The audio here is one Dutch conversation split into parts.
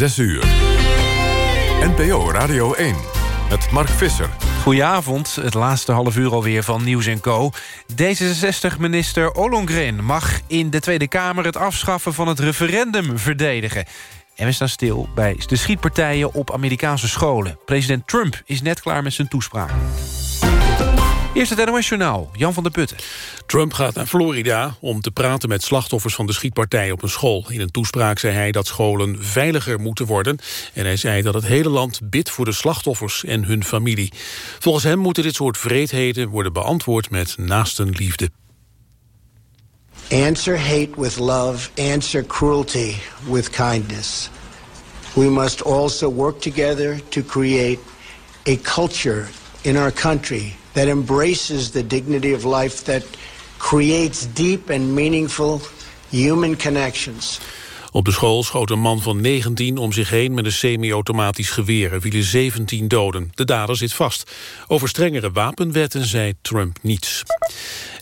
6 uur. NPO Radio 1 met Mark Visser. Goedenavond, het laatste half uur alweer van Nieuws Co. D66-minister Ollongren mag in de Tweede Kamer... het afschaffen van het referendum verdedigen. En we staan stil bij de schietpartijen op Amerikaanse scholen. President Trump is net klaar met zijn toespraak. Eerst het NOS Journaal, Jan van der Putten. Trump gaat naar Florida om te praten met slachtoffers van de schietpartij op een school. In een toespraak zei hij dat scholen veiliger moeten worden. En hij zei dat het hele land bidt voor de slachtoffers en hun familie. Volgens hem moeten dit soort vreedheden worden beantwoord met naastenliefde. Answer hate with love, answer cruelty with kindness. We must also work together to create a culture in our country that embraces the dignity of life, that creates deep and meaningful human connections. Op de school schoot een man van 19 om zich heen met een semi-automatisch geweer. Er vielen 17 doden. De dader zit vast. Over strengere wapenwetten zei Trump niets.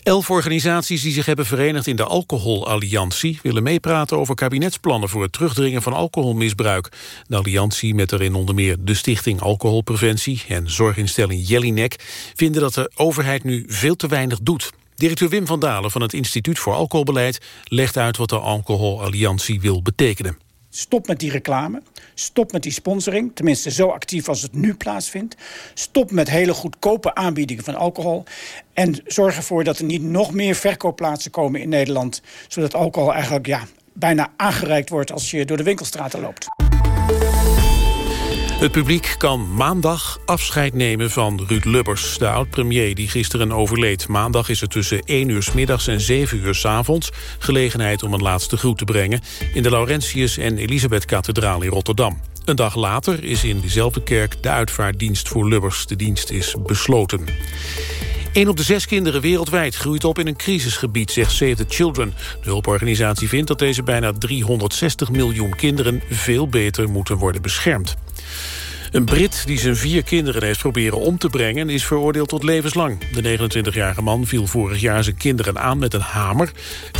Elf organisaties die zich hebben verenigd in de Alcoholalliantie... willen meepraten over kabinetsplannen voor het terugdringen van alcoholmisbruik. De alliantie, met erin onder meer de Stichting Alcoholpreventie... en zorginstelling Jellinek, vinden dat de overheid nu veel te weinig doet. Directeur Wim van Dalen van het Instituut voor Alcoholbeleid... legt uit wat de Alcoholalliantie wil betekenen. Stop met die reclame. Stop met die sponsoring. Tenminste, zo actief als het nu plaatsvindt. Stop met hele goedkope aanbiedingen van alcohol. En zorg ervoor dat er niet nog meer verkoopplaatsen komen in Nederland. Zodat alcohol eigenlijk ja, bijna aangereikt wordt als je door de winkelstraten loopt. Het publiek kan maandag afscheid nemen van Ruud Lubbers, de oud-premier die gisteren overleed. Maandag is het tussen 1 uur middags en 7 uur s avonds gelegenheid om een laatste groet te brengen in de Laurentius en Elisabeth-kathedraal in Rotterdam. Een dag later is in diezelfde kerk de uitvaarddienst voor Lubbers. De dienst is besloten. Een op de zes kinderen wereldwijd groeit op in een crisisgebied, zegt Save the Children. De hulporganisatie vindt dat deze bijna 360 miljoen kinderen veel beter moeten worden beschermd. Een Brit die zijn vier kinderen heeft proberen om te brengen... is veroordeeld tot levenslang. De 29-jarige man viel vorig jaar zijn kinderen aan met een hamer...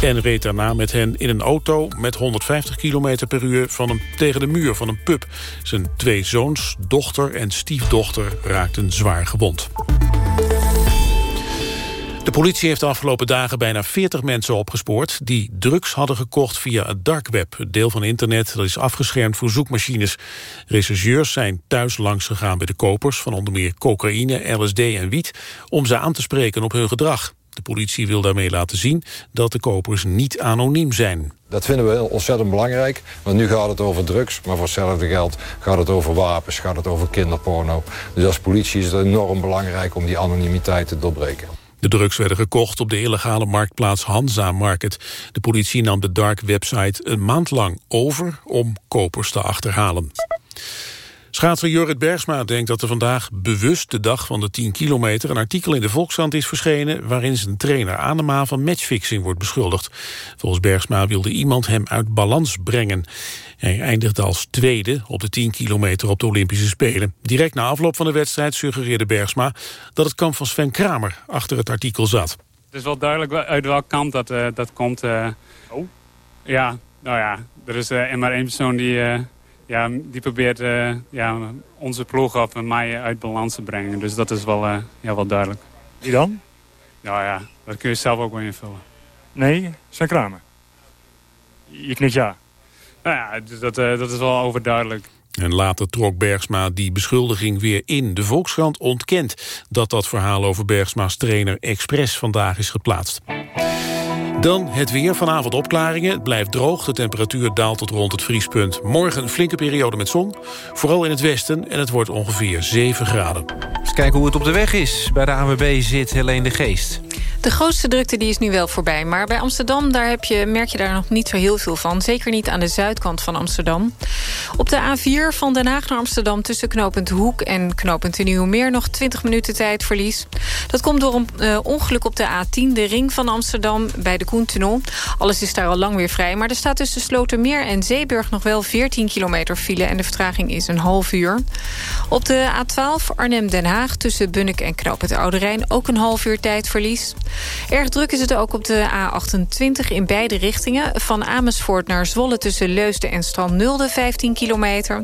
en reed daarna met hen in een auto met 150 km per uur... Van een, tegen de muur van een pub. Zijn twee zoons, dochter en stiefdochter raakten zwaar gewond. De politie heeft de afgelopen dagen bijna 40 mensen opgespoord... die drugs hadden gekocht via het dark web. Het deel van internet dat is afgeschermd voor zoekmachines. Rechercheurs zijn thuis langs gegaan bij de kopers... van onder meer cocaïne, LSD en wiet... om ze aan te spreken op hun gedrag. De politie wil daarmee laten zien dat de kopers niet anoniem zijn. Dat vinden we ontzettend belangrijk, want nu gaat het over drugs... maar voor hetzelfde geld gaat het over wapens, gaat het over kinderporno. Dus als politie is het enorm belangrijk om die anonimiteit te doorbreken. De drugs werden gekocht op de illegale marktplaats Hansa Market. De politie nam de dark website een maand lang over om kopers te achterhalen. Schaatser Jorrit Bergsma denkt dat er vandaag bewust de dag van de 10 kilometer... een artikel in de Volkskrant is verschenen... waarin zijn trainer Anema van matchfixing wordt beschuldigd. Volgens Bergsma wilde iemand hem uit balans brengen. Hij eindigde als tweede op de 10 kilometer op de Olympische Spelen. Direct na afloop van de wedstrijd suggereerde Bergsma... dat het kamp van Sven Kramer achter het artikel zat. Het is wel duidelijk uit welk kamp dat, uh, dat komt. Uh, oh? Ja, nou ja, er is uh, maar één persoon die, ja, die probeert ja, onze ploeg of mij uit balans te brengen. Dus dat is wel, ja, wel duidelijk. Wie dan? Nou ja, dat kun je zelf ook wel invullen. Nee, Sven Kramer. Je knikt ja. Nou ja, dus dat, uh, dat is wel overduidelijk. En later trok Bergsma die beschuldiging weer in. De Volkskrant ontkent dat dat verhaal over Bergsma's trainer expres vandaag is geplaatst. Dan het weer. Vanavond opklaringen. Het blijft droog. De temperatuur daalt tot rond het vriespunt. Morgen een flinke periode met zon. Vooral in het westen. En het wordt ongeveer 7 graden. Eens kijken hoe het op de weg is. Bij de ANWB zit Helene de Geest. De grootste drukte die is nu wel voorbij. Maar bij Amsterdam daar heb je, merk je daar nog niet zo heel veel van. Zeker niet aan de zuidkant van Amsterdam. Op de A4 van Den Haag naar Amsterdam... tussen knooppunt Hoek en knooppunt Nieuwmeer... nog 20 minuten tijdverlies. Dat komt door een uh, ongeluk op de A10, de ring van Amsterdam... bij de Koentunnel. Alles is daar al lang weer vrij. Maar er staat tussen Slotermeer en Zeeburg nog wel 14 kilometer file... en de vertraging is een half uur. Op de A12 Arnhem-Den Haag tussen Bunnik en knooppunt Oude Rijn... ook een half uur tijdverlies. Erg druk is het ook op de A28 in beide richtingen. Van Amersfoort naar Zwolle tussen Leusden en Strand 15 kilometer.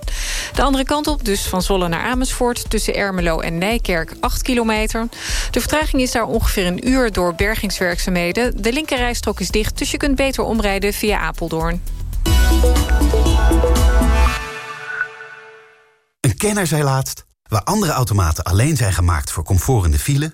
De andere kant op, dus van Zwolle naar Amersfoort... tussen Ermelo en Nijkerk 8 kilometer. De vertraging is daar ongeveer een uur door bergingswerkzaamheden. De linkerrijstrook is dicht, dus je kunt beter omrijden via Apeldoorn. Een kenner zei laatst... waar andere automaten alleen zijn gemaakt voor comfort in de file...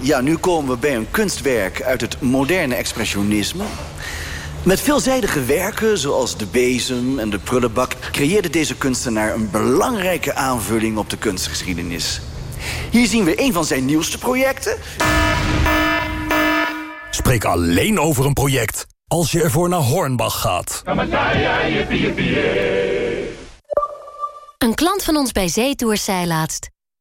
ja, nu komen we bij een kunstwerk uit het moderne expressionisme. Met veelzijdige werken, zoals de bezem en de prullenbak... creëerde deze kunstenaar een belangrijke aanvulling op de kunstgeschiedenis. Hier zien we een van zijn nieuwste projecten. Spreek alleen over een project als je ervoor naar Hornbach gaat. Een klant van ons bij Zeetours zei laatst...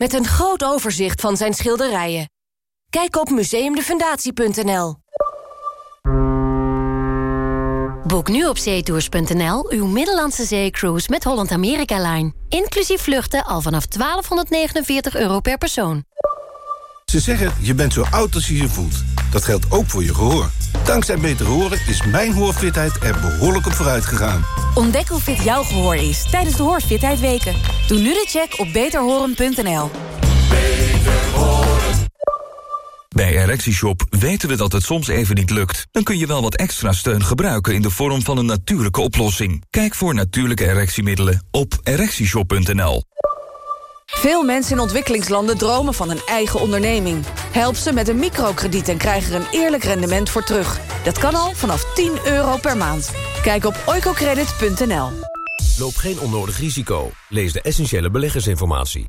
Met een groot overzicht van zijn schilderijen. Kijk op museumdefundatie.nl. Boek nu op zeetours.nl uw Middellandse zeecruise met Holland America Line. Inclusief vluchten al vanaf 1249 euro per persoon. Ze zeggen, je bent zo oud als je je voelt. Dat geldt ook voor je gehoor. Dankzij Beter Horen is mijn hoorfitheid er behoorlijk op vooruit gegaan. Ontdek hoe fit jouw gehoor is tijdens de Hoorfitheid Weken. Doe nu de check op beterhoren.nl. Bij ErectieShop weten we dat het soms even niet lukt. Dan kun je wel wat extra steun gebruiken in de vorm van een natuurlijke oplossing. Kijk voor natuurlijke erectiemiddelen op ErectieShop.nl. Veel mensen in ontwikkelingslanden dromen van een eigen onderneming. Help ze met een microkrediet en krijg er een eerlijk rendement voor terug. Dat kan al vanaf 10 euro per maand. Kijk op oicocredit.nl. Loop geen onnodig risico. Lees de essentiële beleggersinformatie.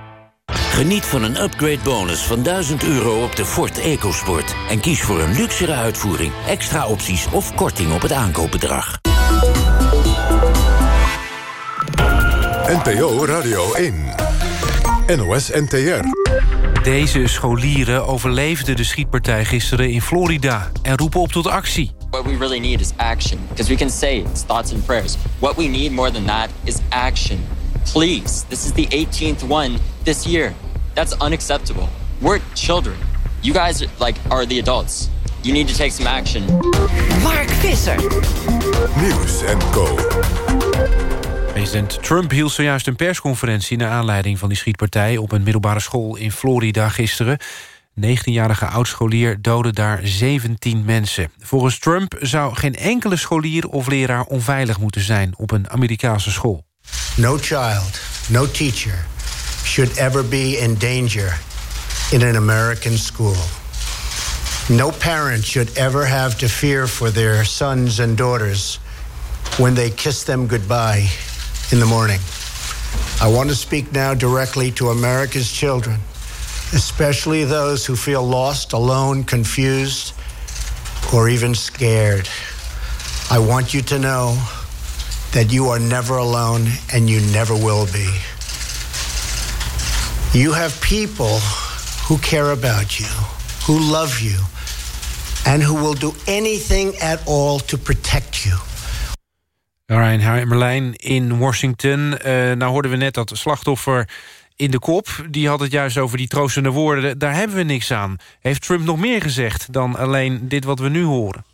Geniet van een upgrade bonus van 1000 euro op de Ford EcoSport. En kies voor een luxere uitvoering, extra opties of korting op het aankoopbedrag. NPO Radio 1. NOS NTR. Deze scholieren overleefden de schietpartij gisteren in Florida... en roepen op tot actie. What we really need is action. Because we can say it's thoughts and prayers. What we need more than that is action. Please, this is the 18th one this year. That's unacceptable. We're children. You guys like are the adults. You need to take some action. Mark Visser. Nieuws en Co. President Trump hield zojuist een persconferentie... naar aanleiding van die schietpartij op een middelbare school in Florida gisteren. 19-jarige oudscholier doodde daar 17 mensen. Volgens Trump zou geen enkele scholier of leraar onveilig moeten zijn... op een Amerikaanse school. No child, no teacher should ever be in danger in an American school. No parent should ever have to fear for their sons and daughters when they kiss them goodbye in the morning. I want to speak now directly to America's children, especially those who feel lost, alone, confused, or even scared. I want you to know that you are never alone and you never will be. You have people who care about you, who love you, and who will do anything at all to protect you. Ryan Hermelijn in Washington. Uh, nou hoorden we net dat slachtoffer in de kop. Die had het juist over die troostende woorden. Daar hebben we niks aan. Heeft Trump nog meer gezegd dan alleen dit wat we nu horen?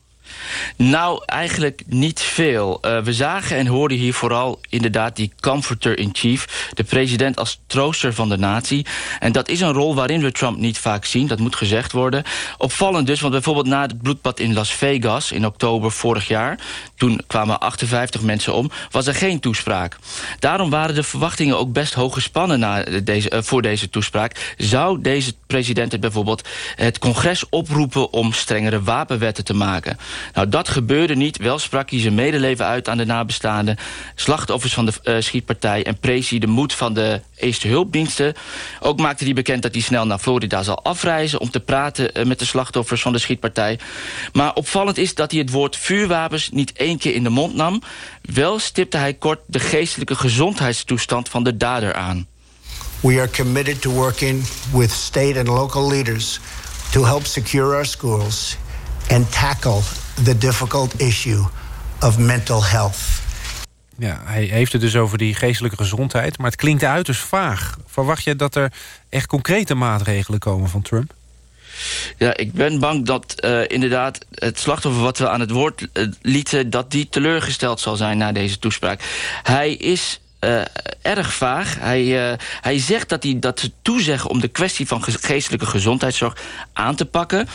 Nou, eigenlijk niet veel. Uh, we zagen en hoorden hier vooral inderdaad die comforter-in-chief... de president als trooster van de natie. En dat is een rol waarin we Trump niet vaak zien. Dat moet gezegd worden. Opvallend dus, want bijvoorbeeld na het bloedbad in Las Vegas... in oktober vorig jaar, toen kwamen 58 mensen om... was er geen toespraak. Daarom waren de verwachtingen ook best hoog gespannen na deze, uh, voor deze toespraak. Zou deze president het bijvoorbeeld het congres oproepen... om strengere wapenwetten te maken... Nou, dat gebeurde niet. Wel sprak hij zijn medeleven uit aan de nabestaanden... slachtoffers van de uh, schietpartij... en prees hij de moed van de eerste hulpdiensten. Ook maakte hij bekend dat hij snel naar Florida zal afreizen... om te praten uh, met de slachtoffers van de schietpartij. Maar opvallend is dat hij het woord vuurwapens niet één keer in de mond nam. Wel stipte hij kort de geestelijke gezondheidstoestand van de dader aan. We are committed to working with state and local leaders... to help secure our schools and tackle the difficult issue of mental health. Ja, hij heeft het dus over die geestelijke gezondheid, maar het klinkt uiterst vaag. Verwacht je dat er echt concrete maatregelen komen van Trump? Ja, ik ben bang dat uh, inderdaad het slachtoffer wat we aan het woord uh, lieten... dat die teleurgesteld zal zijn na deze toespraak. Hij is uh, erg vaag. Hij, uh, hij zegt dat, hij, dat ze toezeggen om de kwestie van geestelijke gezondheidszorg aan te pakken.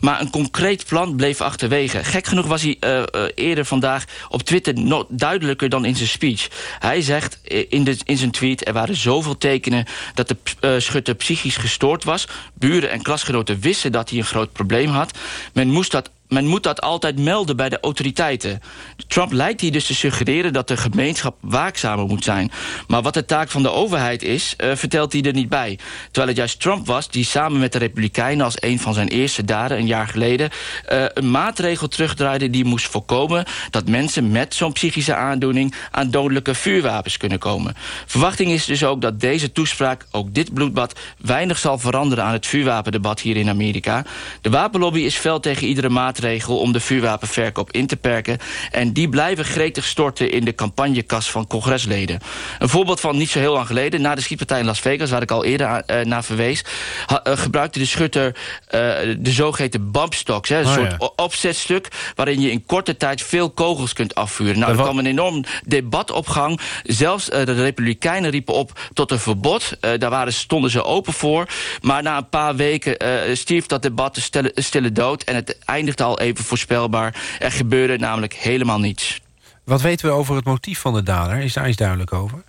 Maar een concreet plan bleef achterwege. Gek genoeg was hij uh, eerder vandaag op Twitter duidelijker dan in zijn speech. Hij zegt in, de, in zijn tweet... er waren zoveel tekenen dat de schutter psychisch gestoord was. Buren en klasgenoten wisten dat hij een groot probleem had. Men moest dat men moet dat altijd melden bij de autoriteiten. Trump lijkt hier dus te suggereren dat de gemeenschap waakzamer moet zijn. Maar wat de taak van de overheid is, uh, vertelt hij er niet bij. Terwijl het juist Trump was die samen met de Republikeinen... als een van zijn eerste daden een jaar geleden... Uh, een maatregel terugdraaide die moest voorkomen... dat mensen met zo'n psychische aandoening... aan dodelijke vuurwapens kunnen komen. Verwachting is dus ook dat deze toespraak, ook dit bloedbad... weinig zal veranderen aan het vuurwapendebat hier in Amerika. De wapenlobby is fel tegen iedere maatregel maatregel om de vuurwapenverkoop in te perken. En die blijven gretig storten in de campagnekas van congresleden. Een voorbeeld van niet zo heel lang geleden, na de schietpartij in Las Vegas... waar ik al eerder uh, naar verwees, ha, uh, gebruikte de schutter uh, de zogeheten bumpstocks. Hè, een oh, soort ja. opzetstuk waarin je in korte tijd veel kogels kunt afvuren. Nou, er kwam een enorm debat op gang. Zelfs de Republikeinen riepen op tot een verbod. daar waren, stonden ze open voor. Maar na een paar weken stierf dat debat de stille, stille dood... en het eindigde al even voorspelbaar. Er gebeurde namelijk helemaal niets. Wat weten we over het motief van de dader? Is daar iets duidelijk over?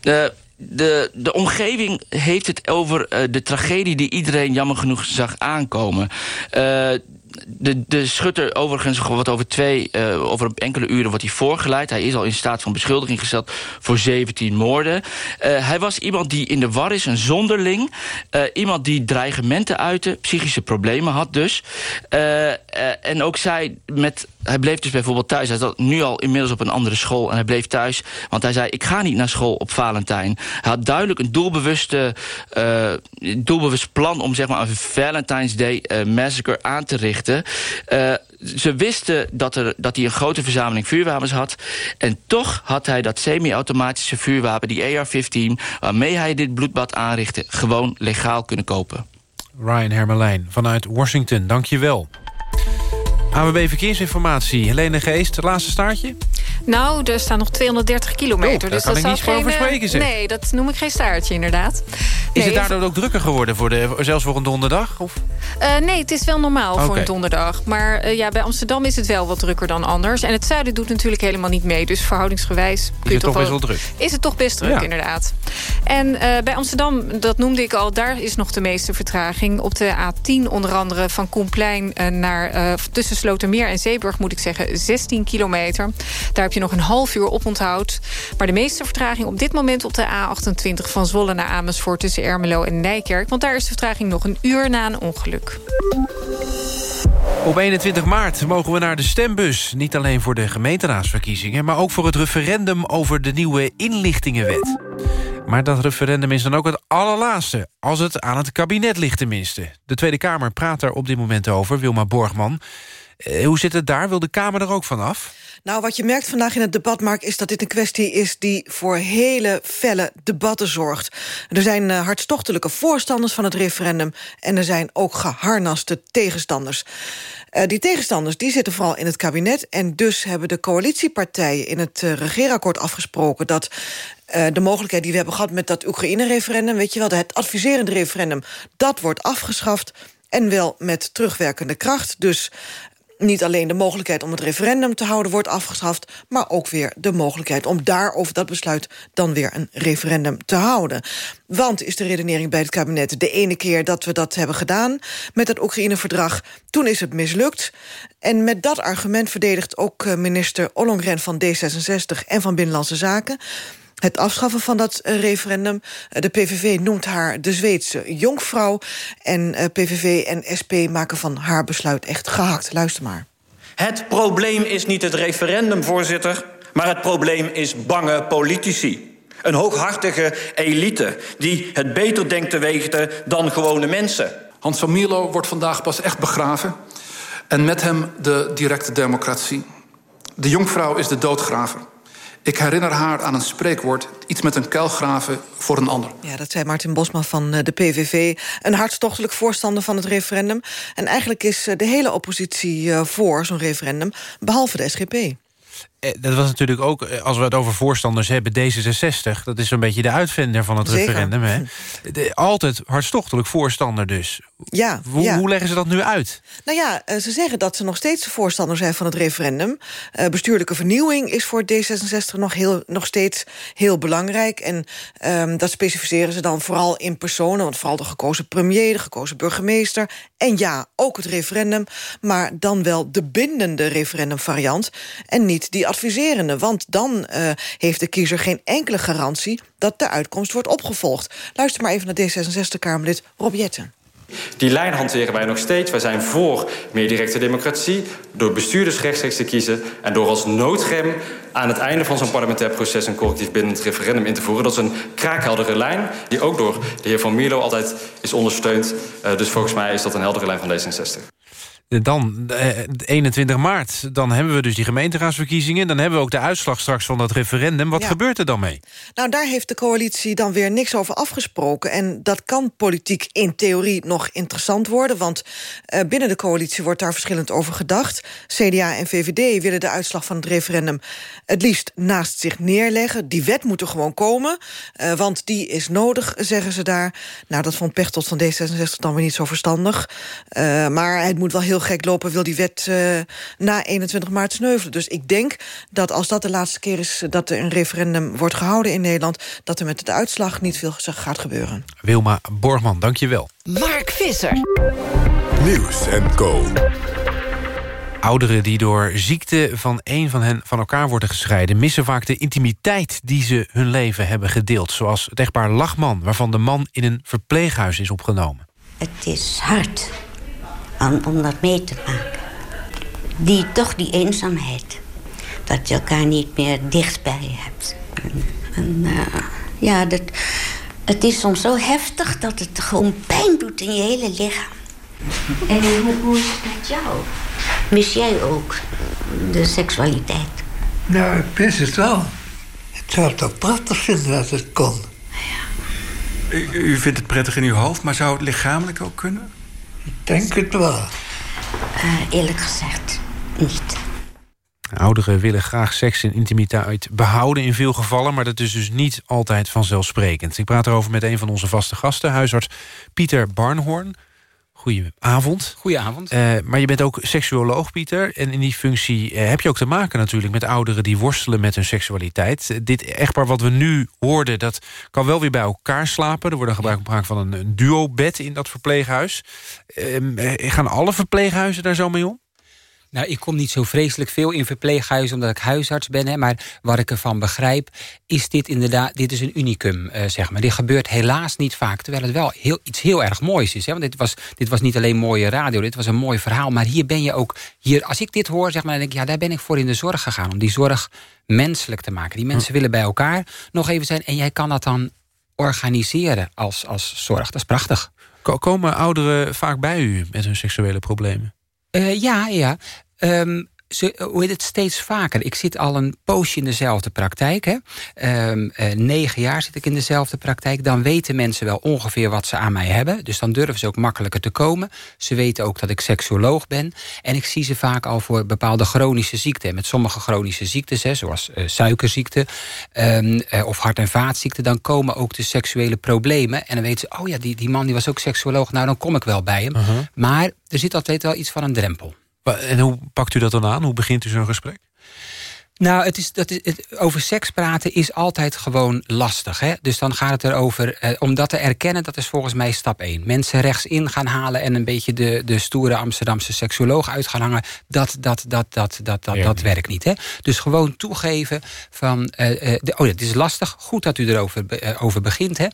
De, de, de omgeving heeft het over uh, de tragedie die iedereen jammer genoeg zag aankomen. Uh, de, de schutter overigens wat over twee, uh, over enkele uren wordt hij voorgeleid. Hij is al in staat van beschuldiging gesteld voor 17 moorden. Uh, hij was iemand die in de war is, een zonderling. Uh, iemand die dreigementen uitte, psychische problemen had dus. en ook zij met hij bleef dus bijvoorbeeld thuis. Hij zat nu al inmiddels op een andere school en hij bleef thuis. Want hij zei, ik ga niet naar school op Valentijn. Hij had duidelijk een doelbewuste, uh, doelbewust plan... om zeg maar een Valentine's Day uh, massacre aan te richten. Uh, ze wisten dat, er, dat hij een grote verzameling vuurwapens had. En toch had hij dat semi-automatische vuurwapen, die AR-15... waarmee hij dit bloedbad aanrichtte, gewoon legaal kunnen kopen. Ryan Hermelijn vanuit Washington, dank je wel. AWB Verkeersinformatie, Helene Geest, het laatste staartje? Nou, er staan nog 230 kilometer. Oh, daar dus kan dat ik niet geen, over spreken, zeg. Nee, dat noem ik geen staartje, inderdaad. Is het daardoor ook drukker geworden, voor de, zelfs voor een donderdag? Of? Uh, nee, het is wel normaal okay. voor een donderdag. Maar uh, ja, bij Amsterdam is het wel wat drukker dan anders. En het zuiden doet natuurlijk helemaal niet mee. Dus verhoudingsgewijs... Kun is het toch wel, best wel druk? Is het toch best druk, ja. inderdaad. En uh, bij Amsterdam, dat noemde ik al... daar is nog de meeste vertraging. Op de A10 onder andere van Koenplein naar... tussen Slotermeer en Zeeburg moet ik zeggen, 16 kilometer. Daar heb je nog een half uur op onthoud. Maar de meeste vertraging op dit moment op de A28... van Zwolle naar Amersfoort tussen Ermelo en Nijkerk. Want daar is de vertraging nog een uur na een ongeluk. Op 21 maart mogen we naar de stembus. Niet alleen voor de gemeenteraadsverkiezingen... maar ook voor het referendum over de nieuwe inlichtingenwet. Maar dat referendum is dan ook het allerlaatste... als het aan het kabinet ligt tenminste. De Tweede Kamer praat er op dit moment over, Wilma Borgman. Eh, hoe zit het daar? Wil de Kamer er ook vanaf? Nou, wat je merkt vandaag in het debat, Mark... is dat dit een kwestie is die voor hele felle debatten zorgt. Er zijn uh, hartstochtelijke voorstanders van het referendum... en er zijn ook geharnaste tegenstanders. Uh, die tegenstanders die zitten vooral in het kabinet... en dus hebben de coalitiepartijen in het uh, regeerakkoord afgesproken... dat de mogelijkheid die we hebben gehad met dat Oekraïne-referendum... weet je wel, het adviserende referendum, dat wordt afgeschaft... en wel met terugwerkende kracht. Dus niet alleen de mogelijkheid om het referendum te houden wordt afgeschaft... maar ook weer de mogelijkheid om daar over dat besluit... dan weer een referendum te houden. Want, is de redenering bij het kabinet... de ene keer dat we dat hebben gedaan met het Oekraïne-verdrag... toen is het mislukt. En met dat argument verdedigt ook eh, minister Ollongren van D66... en van Binnenlandse Zaken het afschaffen van dat eh, referendum. Eh, de PVV noemt haar de Zweedse jonkvrouw. En eh, PVV en SP maken van haar besluit echt gehakt. Luister maar. Het probleem is niet het referendum, voorzitter... maar het probleem is bange politici. Een hooghartige elite die het beter denkt te weten dan gewone mensen. Hans van Mierlo wordt vandaag pas echt begraven. En met hem de directe democratie. De jonkvrouw is de doodgraver. Ik herinner haar aan een spreekwoord... iets met een kuilgraven voor een ander. Ja, dat zei Martin Bosma van eh, de PVV. Een hartstochtelijk voorstander van het referendum. En eigenlijk is eh, de hele oppositie eh, voor zo'n referendum... behalve de SGP. Eh, dat was natuurlijk ook, eh, als we het over voorstanders hebben... D66, dat is zo'n beetje de uitvinder van het Zeker. referendum. Hè? De, altijd hartstochtelijk voorstander dus. Ja, hoe, ja. hoe leggen ze dat nu uit? Nou ja, eh, ze zeggen dat ze nog steeds voorstander zijn van het referendum. Uh, bestuurlijke vernieuwing is voor D66 nog, heel, nog steeds heel belangrijk. En um, dat specificeren ze dan vooral in personen. Want vooral de gekozen premier, de gekozen burgemeester. En ja, ook het referendum. Maar dan wel de bindende referendumvariant. En niet die adviserende. Want dan uh, heeft de kiezer geen enkele garantie... dat de uitkomst wordt opgevolgd. Luister maar even naar D66-Kamerlid Rob Jetten. Die lijn hanteren wij nog steeds. Wij zijn voor meer directe democratie... door bestuurders rechtstreeks te kiezen... en door als noodrem aan het einde van zo'n parlementair proces... een collectief bindend referendum in te voeren. Dat is een kraakheldere lijn... die ook door de heer Van Mierlo altijd is ondersteund. Uh, dus volgens mij is dat een heldere lijn van D66. Dan, eh, 21 maart, dan hebben we dus die gemeenteraadsverkiezingen... dan hebben we ook de uitslag straks van dat referendum. Wat ja. gebeurt er dan mee? Nou, daar heeft de coalitie dan weer niks over afgesproken. En dat kan politiek in theorie nog interessant worden... want uh, binnen de coalitie wordt daar verschillend over gedacht. CDA en VVD willen de uitslag van het referendum... het liefst naast zich neerleggen. Die wet moet er gewoon komen, uh, want die is nodig, zeggen ze daar. Nou, dat vond Pechtold van D66 dan weer niet zo verstandig. Uh, maar het moet wel heel gek lopen... wil die wet uh, na 21 maart sneuvelen. Dus ik denk dat als dat de laatste keer is... dat er een referendum wordt gehouden in Nederland... dat er met de uitslag niet veel gaat gebeuren. Wilma Borgman, dank je wel. Mark Visser. Nieuws en Co. Ouderen die door ziekte van een van hen van elkaar worden gescheiden... missen vaak de intimiteit die ze hun leven hebben gedeeld. Zoals het echtpaar Lachman, waarvan de man in een verpleeghuis is opgenomen. Het is hard om, om dat mee te maken. Die, toch die eenzaamheid. Dat je elkaar niet meer dichtbij je hebt. En, en uh, ja, dat, het is soms zo heftig dat het gewoon pijn doet in je hele lichaam. En hoe, hoe is het met jou? Mis jij ook de seksualiteit? Nou, ik mis het wel. Ik zou het toch prachtig vinden als het kon. Ja. U, u vindt het prettig in uw hoofd, maar zou het lichamelijk ook kunnen? Ik denk het wel. Uh, eerlijk gezegd, niet. Ouderen willen graag seks en intimiteit behouden in veel gevallen... maar dat is dus niet altijd vanzelfsprekend. Ik praat erover met een van onze vaste gasten, huisarts Pieter Barnhoorn. Goedenavond. Goedenavond. Uh, maar je bent ook seksuoloog, Pieter. En in die functie uh, heb je ook te maken natuurlijk met ouderen... die worstelen met hun seksualiteit. Uh, dit echtpaar wat we nu hoorden, dat kan wel weer bij elkaar slapen. Er wordt gebruik gemaakt van een, een duo-bed in dat verpleeghuis. Ehm, gaan alle verpleeghuizen daar zo mee om? Nou, ik kom niet zo vreselijk veel in verpleeghuizen... omdat ik huisarts ben. Hè, maar wat ik ervan begrijp, is dit inderdaad... dit is een unicum, uh, zeg maar. Dit gebeurt helaas niet vaak, terwijl het wel heel, iets heel erg moois is. Hè? Want dit was, dit was niet alleen mooie radio, dit was een mooi verhaal. Maar hier ben je ook... Hier, als ik dit hoor, zeg maar, dan denk ik... ja, daar ben ik voor in de zorg gegaan. Om die zorg menselijk te maken. Die mensen hm. willen bij elkaar nog even zijn. En jij kan dat dan organiseren als, als zorg. Dat is prachtig. Komen ouderen vaak bij u met hun seksuele problemen? Uh, ja, ja. Um, ze, hoe heet het, steeds vaker. Ik zit al een poosje in dezelfde praktijk. Hè. Um, uh, negen jaar zit ik in dezelfde praktijk. Dan weten mensen wel ongeveer wat ze aan mij hebben. Dus dan durven ze ook makkelijker te komen. Ze weten ook dat ik seksuoloog ben. En ik zie ze vaak al voor bepaalde chronische ziekten. met sommige chronische ziektes, hè, zoals uh, suikerziekte... Um, uh, of hart- en vaatziekten... dan komen ook de seksuele problemen. En dan weten ze, oh ja, die, die man die was ook seksuoloog. Nou, dan kom ik wel bij hem. -huh. Maar er zit altijd wel iets van een drempel. En hoe pakt u dat dan aan? Hoe begint u zo'n gesprek? Nou, het is, dat is, het, over seks praten is altijd gewoon lastig. Hè? Dus dan gaat het erover, eh, om dat te erkennen... dat is volgens mij stap 1. Mensen rechtsin gaan halen en een beetje de, de stoere Amsterdamse seksuoloog uit gaan hangen... dat, dat, dat, dat, dat, dat, dat werkt niet. Hè? Dus gewoon toegeven van... Uh, uh, de, oh, het is lastig, goed dat u erover uh, over begint... Hè?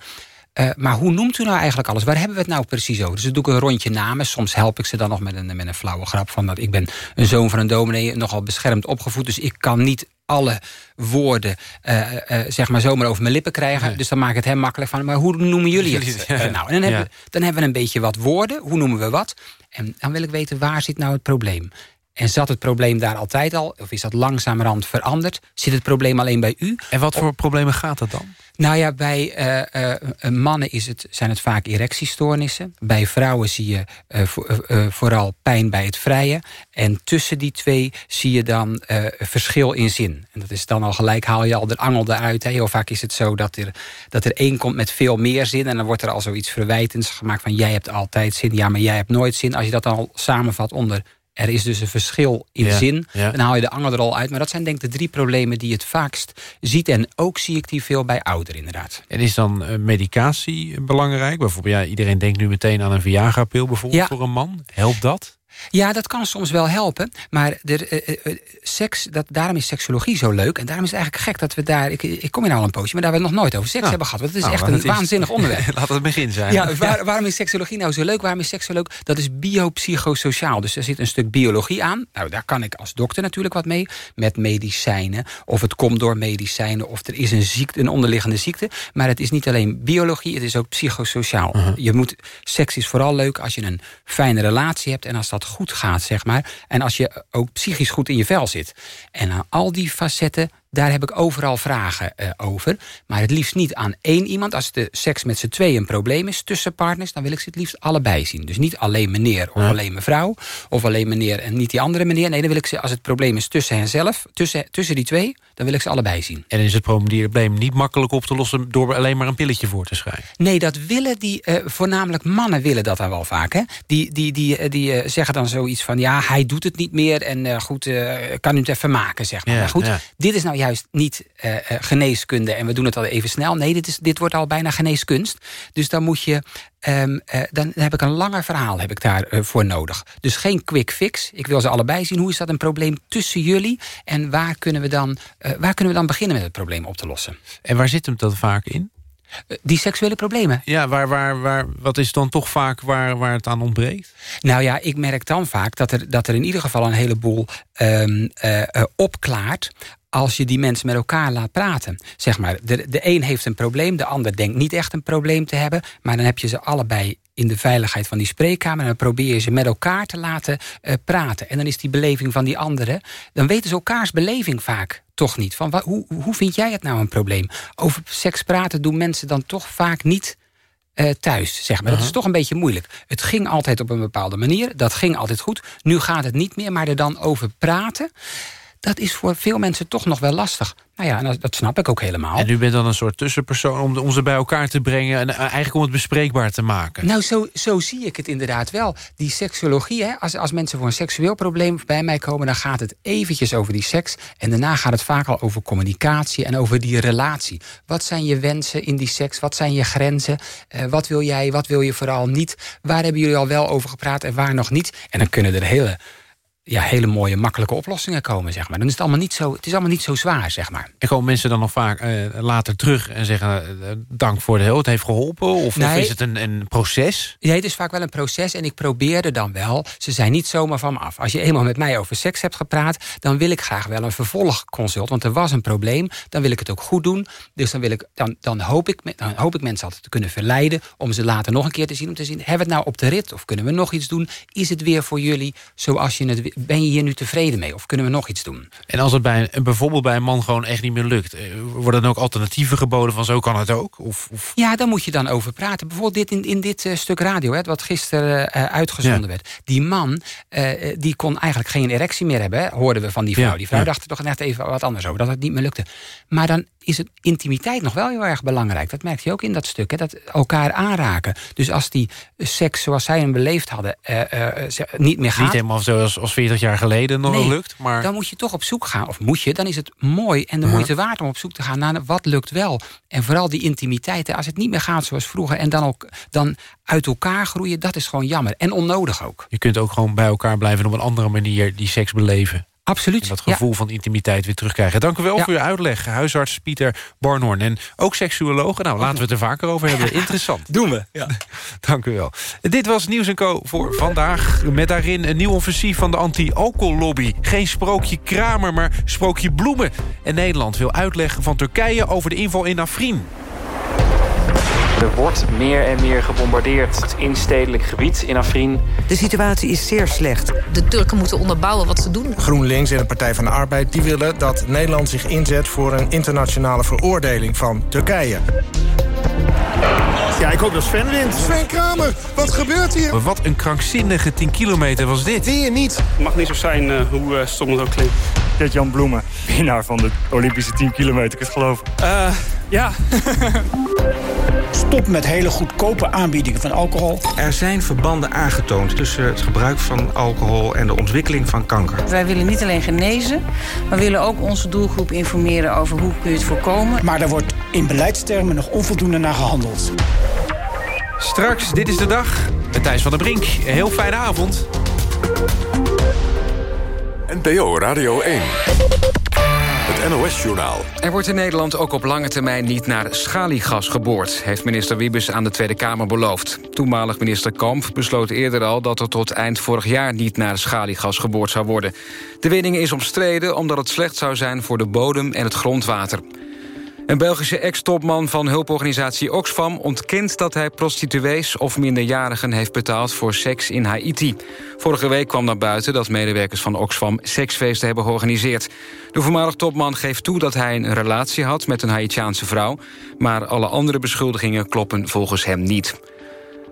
Uh, maar hoe noemt u nou eigenlijk alles? Waar hebben we het nou precies over? Dus dan doe ik een rondje namen. Soms help ik ze dan nog met een, met een flauwe grap. Van dat ik ben een zoon van een dominee, nogal beschermd opgevoed. Dus ik kan niet alle woorden uh, uh, zeg maar zomaar over mijn lippen krijgen. Nee. Dus dan maak ik het hem makkelijk van... maar hoe noemen jullie het? Ja. nou, en dan, hebben we, dan hebben we een beetje wat woorden. Hoe noemen we wat? En dan wil ik weten, waar zit nou het probleem? En zat het probleem daar altijd al? Of is dat langzamerhand veranderd? Zit het probleem alleen bij u? En wat voor problemen gaat dat dan? Nou ja, bij uh, uh, mannen is het, zijn het vaak erectiestoornissen. Bij vrouwen zie je uh, voor, vooral pijn bij het vrijen. En tussen die twee zie je dan verschil in zin. En dat is dan al gelijk, haal je al de angel eruit. Hè. Heel vaak is het zo dat er, dat er één komt met veel meer zin... en dan wordt er al zoiets verwijtends gemaakt van... jij hebt altijd zin, ja, maar jij hebt nooit zin. Als je dat dan al samenvat onder er is dus een verschil in ja, zin. Ja. Dan haal je de angel er al uit. Maar dat zijn denk ik de drie problemen die je het vaakst ziet. En ook zie ik die veel bij ouderen inderdaad. En is dan uh, medicatie belangrijk? Bijvoorbeeld, ja, iedereen denkt nu meteen aan een Viagra-pil bijvoorbeeld ja. voor een man. Helpt dat? Ja, dat kan soms wel helpen. Maar de, uh, uh, seks, dat, daarom is seksologie zo leuk. En daarom is het eigenlijk gek dat we daar... Ik, ik kom hier nou al een poosje, maar daar hebben we nog nooit over seks nou, hebben gehad. Want het is nou, echt een waanzinnig onderwerp. Laat het begin zijn. Ja, waar, waarom is seksologie nou zo leuk? Waarom is seks zo leuk? Dat is biopsychosociaal. Dus er zit een stuk biologie aan. Nou, daar kan ik als dokter natuurlijk wat mee. Met medicijnen. Of het komt door medicijnen. Of er is een ziekte, een onderliggende ziekte. Maar het is niet alleen biologie, het is ook psychosociaal. Uh -huh. Je moet, seks is vooral leuk als je een fijne relatie hebt. En als dat goed gaat, zeg maar. En als je ook psychisch goed in je vel zit. En aan al die facetten, daar heb ik overal vragen uh, over. Maar het liefst niet aan één iemand. Als de seks met z'n tweeën een probleem is tussen partners... dan wil ik ze het liefst allebei zien. Dus niet alleen meneer of ja. alleen mevrouw. Of alleen meneer en niet die andere meneer. Nee, dan wil ik ze, als het probleem is tussen hen zelf... tussen, tussen die twee, dan wil ik ze allebei zien. En is het probleem niet makkelijk op te lossen... door alleen maar een pilletje voor te schrijven? Nee, dat willen die... Uh, voornamelijk mannen willen dat dan wel vaak. Hè? Die, die, die, die, die uh, zeggen dan zoiets van... ja, hij doet het niet meer en goed, kan u het even maken, zeg maar. Ja, maar goed, ja. dit is nou juist niet uh, geneeskunde en we doen het al even snel. Nee, dit, is, dit wordt al bijna geneeskunst. Dus dan moet je... Um, uh, dan heb ik een langer verhaal heb ik daarvoor voor nodig. Dus geen quick fix. Ik wil ze allebei zien. Hoe is dat een probleem tussen jullie? En waar kunnen we dan, waar kunnen we dan beginnen met het probleem op te lossen? En waar zit hem dat vaak in? Die seksuele problemen. Ja, waar, waar, waar, wat is dan toch vaak waar, waar het aan ontbreekt? Nou ja, ik merk dan vaak dat er, dat er in ieder geval een heleboel um, uh, opklaart als je die mensen met elkaar laat praten. Zeg maar, de, de een heeft een probleem, de ander denkt niet echt een probleem te hebben... maar dan heb je ze allebei in de veiligheid van die spreekkamer... en dan probeer je ze met elkaar te laten uh, praten. En dan is die beleving van die anderen... dan weten ze elkaars beleving vaak toch niet. Van, wat, hoe, hoe vind jij het nou een probleem? Over seks praten doen mensen dan toch vaak niet... Uh, thuis, zeg maar. Uh -huh. Dat is toch een beetje moeilijk. Het ging altijd op een bepaalde manier. Dat ging altijd goed. Nu gaat het niet meer, maar er dan over praten dat is voor veel mensen toch nog wel lastig. Nou ja, dat, dat snap ik ook helemaal. En u bent dan een soort tussenpersoon om, om ze bij elkaar te brengen... en eigenlijk om het bespreekbaar te maken. Nou, zo, zo zie ik het inderdaad wel. Die seksologie, hè, als, als mensen voor een seksueel probleem bij mij komen... dan gaat het eventjes over die seks. En daarna gaat het vaak al over communicatie en over die relatie. Wat zijn je wensen in die seks? Wat zijn je grenzen? Uh, wat wil jij, wat wil je vooral niet? Waar hebben jullie al wel over gepraat en waar nog niet? En dan kunnen er hele ja, hele mooie, makkelijke oplossingen komen, zeg maar. Dan is het allemaal niet zo, het is allemaal niet zo zwaar, zeg maar. En komen mensen dan nog vaak eh, later terug en zeggen... eh, dank voor de hulp, het heeft geholpen? Of, of Nee. is het een, een proces? Ja, het is vaak wel een proces en ik probeerde dan wel... ze zijn niet zomaar van me af. Als je eenmaal met mij over seks hebt gepraat... dan wil ik graag wel een vervolgconsult. Want er was een probleem, dan wil ik het ook goed doen. Dus dan, wil ik, dan, dan, hoop, ik, dan hoop ik mensen altijd te kunnen verleiden... om ze later nog een keer te zien, om te zien... hebben we het nou op de rit of kunnen we nog iets doen? Is het weer voor jullie zoals je het... Ben je hier nu tevreden mee of kunnen we nog iets doen? En als het bij, een- bijvoorbeeld bij een man gewoon echt niet meer lukt... eh, worden dan ook alternatieven geboden van zo kan het ook? Of, of Ja, daar moet je dan over praten. Bijvoorbeeld dit in, in dit eh, stuk radio, hè, wat gisteren eh, uitgezonden Ja. werd. Die man, die kon eigenlijk geen erectie meer hebben, hè, hoorden we van die vrouw. Ja, die vrouw ja. dacht er toch net even wat anders over, dat het niet meer lukte. Maar dan is het intimiteit nog wel heel erg belangrijk. Dat merkt je ook in dat stuk, hè, dat elkaar aanraken. Dus als die seks zoals zij hem beleefd hadden eh, eh, niet meer gaat... niet helemaal zoals als 40 jaar geleden nog Nee, lukt? Maar dan moet je toch op zoek gaan. Of moet je, dan is het mooi en de Ja. moeite waard om op zoek te gaan naar wat lukt wel. En vooral die intimiteit. Als het niet meer gaat zoals vroeger en dan ook dan uit elkaar groeien, dat is gewoon jammer. En onnodig ook. je kunt ook gewoon bij elkaar blijven... en op een andere manier die seks beleven. Absoluut. En dat gevoel van intimiteit weer terugkrijgen. Dank u wel Ja. voor uw uitleg, huisarts Pieter Barnhorn. En ook seksuoloog. Nou, laten we het er vaker over hebben. Interessant. Doen we. Ja. Dank u wel. Dit was Nieuws Co voor vandaag. Met daarin een nieuw offensief van de anti-alcohollobby. Geen sprookje Kramer, maar sprookje Bloemen. En Nederland wil uitleg van Turkije over de inval in Afrin. Er wordt meer en meer gebombardeerd in stedelijk gebied in Afrin. De situatie is zeer slecht. De Turken moeten onderbouwen wat ze doen. GroenLinks en de Partij van de Arbeid die willen dat Nederland zich inzet voor een internationale veroordeling van Turkije. Ja, ik hoop dat Sven wint. Sven Kramer, wat gebeurt hier? Maar wat een krankzinnige 10 kilometer was dit. Weer niet. Het mag niet zo zijn eh, hoe uh, stom het ook klinkt. Gert-Jan Bloemen, winnaar van de Olympische 10 kilometer, ik het geloof. Eh, ja. Stop met hele goedkope aanbiedingen van alcohol. Er zijn verbanden aangetoond tussen het gebruik van alcohol en de ontwikkeling van kanker. Wij willen niet alleen genezen, maar willen ook onze doelgroep informeren over hoe kun je het voorkomen. Maar daar wordt in beleidstermen nog onvoldoende naar gehandeld. Straks, dit is de dag. Met Thijs van der Brink. Een heel fijne avond. NPO Radio 1. Er wordt in Nederland ook op lange termijn niet naar schaliegas geboord... heeft minister Wiebes aan de Tweede Kamer beloofd. Toenmalig minister Kamp besloot eerder al... dat er tot eind vorig jaar niet naar schaliegas geboord zou worden. De winning is omstreden omdat het slecht zou zijn... voor de bodem en het grondwater. Een Belgische ex-topman van hulporganisatie Oxfam ontkent dat hij prostituees of minderjarigen heeft betaald voor seks in Haiti. Vorige week kwam naar buiten dat medewerkers van Oxfam seksfeesten hebben georganiseerd. De voormalig topman geeft toe dat hij een relatie had met een Haitiaanse vrouw, maar alle andere beschuldigingen kloppen volgens hem niet.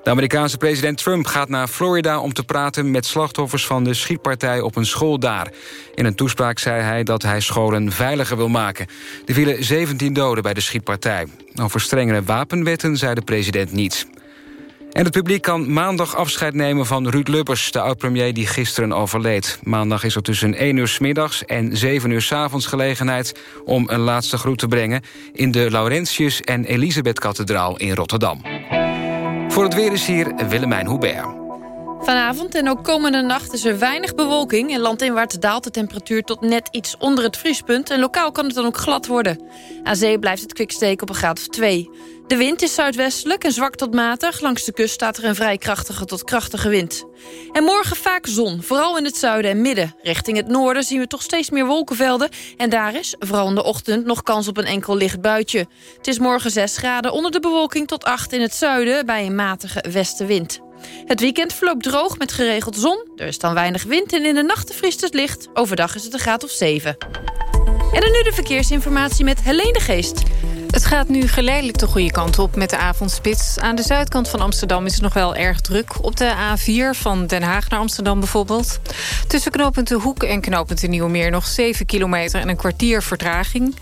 De Amerikaanse president Trump gaat naar Florida om te praten met slachtoffers van de schietpartij op een school daar. In een toespraak zei hij dat hij scholen veiliger wil maken. Er vielen 17 doden bij de schietpartij. Over strengere wapenwetten zei de president niets. En het publiek kan maandag afscheid nemen van Ruud Lubbers... de oud-premier die gisteren overleed. Maandag is er tussen 1 uur s middags en 7 uur s avonds gelegenheid... om een laatste groet te brengen... in de Laurentius- en Elisabeth-kathedraal in Rotterdam. Voor het weer is hier Willemijn Hubert. Vanavond en ook komende nacht is er weinig bewolking... en landinwaarts daalt de temperatuur tot net iets onder het vriespunt... en lokaal kan het dan ook glad worden. Aan zee blijft het kwiksteken op een graad of 2. De wind is zuidwestelijk en zwak tot matig. Langs de kust staat er een vrij krachtige tot krachtige wind. En morgen vaak zon, vooral in het zuiden en midden. Richting het noorden zien we toch steeds meer wolkenvelden... en daar is, vooral in de ochtend, nog kans op een enkel licht buitje. Het is morgen 6 graden onder de bewolking tot 8 in het zuiden... bij een matige westenwind. Het weekend verloopt droog met geregeld zon. Er is dan weinig wind en in de nachten vriest het licht. Overdag is het een graad of 7. En dan nu de verkeersinformatie met Helene de Geest. Het gaat nu geleidelijk de goede kant op met de avondspits. Aan de zuidkant van Amsterdam is het nog wel erg druk. Op de A4 van Den Haag naar Amsterdam bijvoorbeeld. Tussen knooppunt Hoek en knooppunt De nog 7 kilometer en een kwartier vertraging.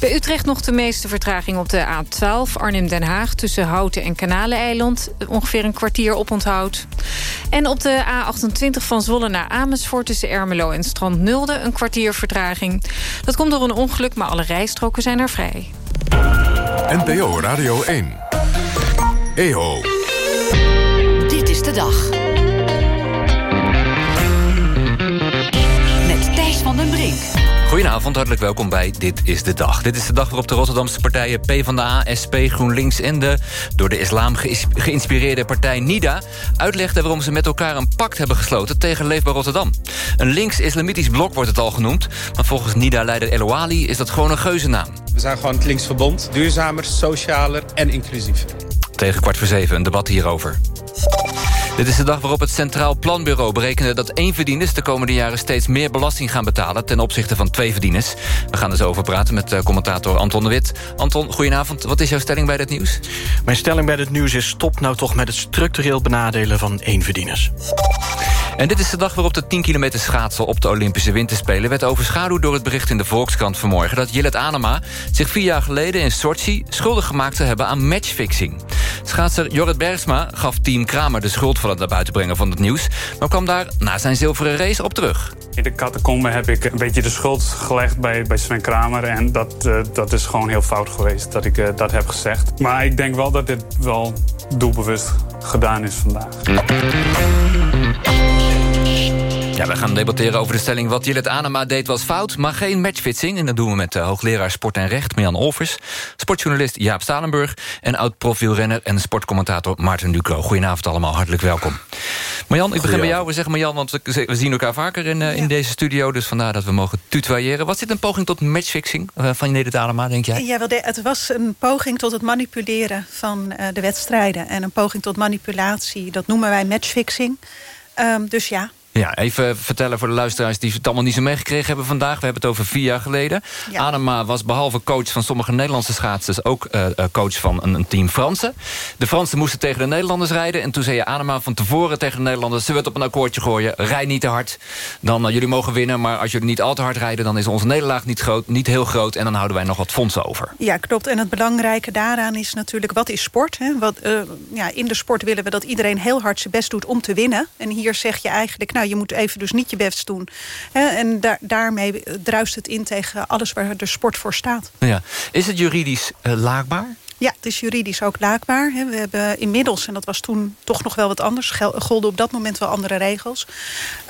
Bij Utrecht nog de meeste vertraging op de A12 Arnhem-Den Haag... tussen Houten en Kanaleneiland. Ongeveer een kwartier oponthoud. En op de A28 van Zwolle naar Amersfoort... tussen Ermelo en Strand Nulde een kwartier vertraging. Dat komt door een ongeluk, maar alle rijstroken zijn er vrij. NPO Radio 1. EO. Dit is de dag. Met Thijs van den Brink. Goedenavond, hartelijk welkom bij Dit is de Dag. Dit is de dag waarop de Rotterdamse partijen PvdA, SP, GroenLinks... en de door de islam geïnspireerde partij NIDA... uitlegden waarom ze met elkaar een pact hebben gesloten... tegen Leefbaar Rotterdam. Een links-islamitisch blok wordt het al genoemd... maar volgens NIDA-leider El Ouali is dat gewoon een geuzennaam. We zijn gewoon het linksverbond. Duurzamer, socialer en inclusiever. Tegen kwart voor zeven een debat hierover. Dit is de dag waarop het Centraal Planbureau berekende... dat eenverdieners de komende jaren steeds meer belasting gaan betalen... ten opzichte van tweeverdieners. We gaan er zo over praten met uh, commentator Anton de Wit. Anton, goedenavond. Wat is jouw stelling bij dit nieuws? Mijn stelling bij dit nieuws is... stop nou toch met het structureel benadelen van eenverdieners. En dit is de dag waarop de 10 kilometer schaatsen op de Olympische Winterspelen... werd overschaduwd door het bericht in de Volkskrant vanmorgen... dat Jillet Anema zich vier jaar geleden in Sochi schuldig gemaakt te hebben aan matchfixing. Schaatser Jorrit Bergsma gaf team Kramer de schuld van het naar buiten brengen van het nieuws... maar kwam daar na zijn zilveren race op terug. In de catacombe heb ik een beetje de schuld gelegd bij, bij Sven Kramer... en dat, uh, dat is gewoon heel fout geweest dat ik uh, dat heb gezegd. Maar ik denk wel dat dit wel doelbewust gedaan is vandaag. Ja, we gaan debatteren over de stelling... wat Jillet Anema deed was fout, maar geen matchfixing. En dat doen we met de hoogleraar Sport en Recht, Mian Olvers... sportjournalist Jaap Stalenburg... en oud-profielrenner en sportcommentator Maarten Ducro. Goedenavond allemaal, hartelijk welkom. Marjan, ik begin bij jou. We zeggen Marjan, want we zien elkaar vaker in, uh, in deze studio... dus vandaar dat we mogen tutoyeren. Wat zit een poging tot matchfixing uh, van Jillet Anema, denk jij? Ja, wel de, het was een poging tot het manipuleren van uh, de wedstrijden. En een poging tot manipulatie, dat noemen wij matchfixing. Um, dus ja, ja, even vertellen voor de luisteraars die het allemaal niet zo meegekregen hebben vandaag. We hebben het over vier jaar geleden. Ja. Adema was behalve coach van sommige Nederlandse schaatsers... ook uh, coach van een, een, team Fransen. De Fransen moesten tegen de Nederlanders rijden. En toen zei je Adema van tevoren tegen de Nederlanders... ze het op een akkoordje gooien, rij niet te hard. Dan uh, jullie mogen winnen, maar als jullie niet al te hard rijden... dan is onze nederlaag niet, groot, niet heel groot... en dan houden wij nog wat fondsen over. Ja, klopt. En het belangrijke daaraan is natuurlijk... wat is sport? Hè? Wat, uh, ja, in de sport willen we dat iedereen heel hard zijn best doet om te winnen. En hier zeg je eigenlijk... nou, je moet even dus niet je best doen. En daar, daarmee druist het in tegen alles waar de sport voor staat. Ja. Is het juridisch uh, laakbaar? Ja, het is juridisch ook laakbaar. We hebben inmiddels, en dat was toen toch nog wel wat anders... golden op dat moment wel andere regels.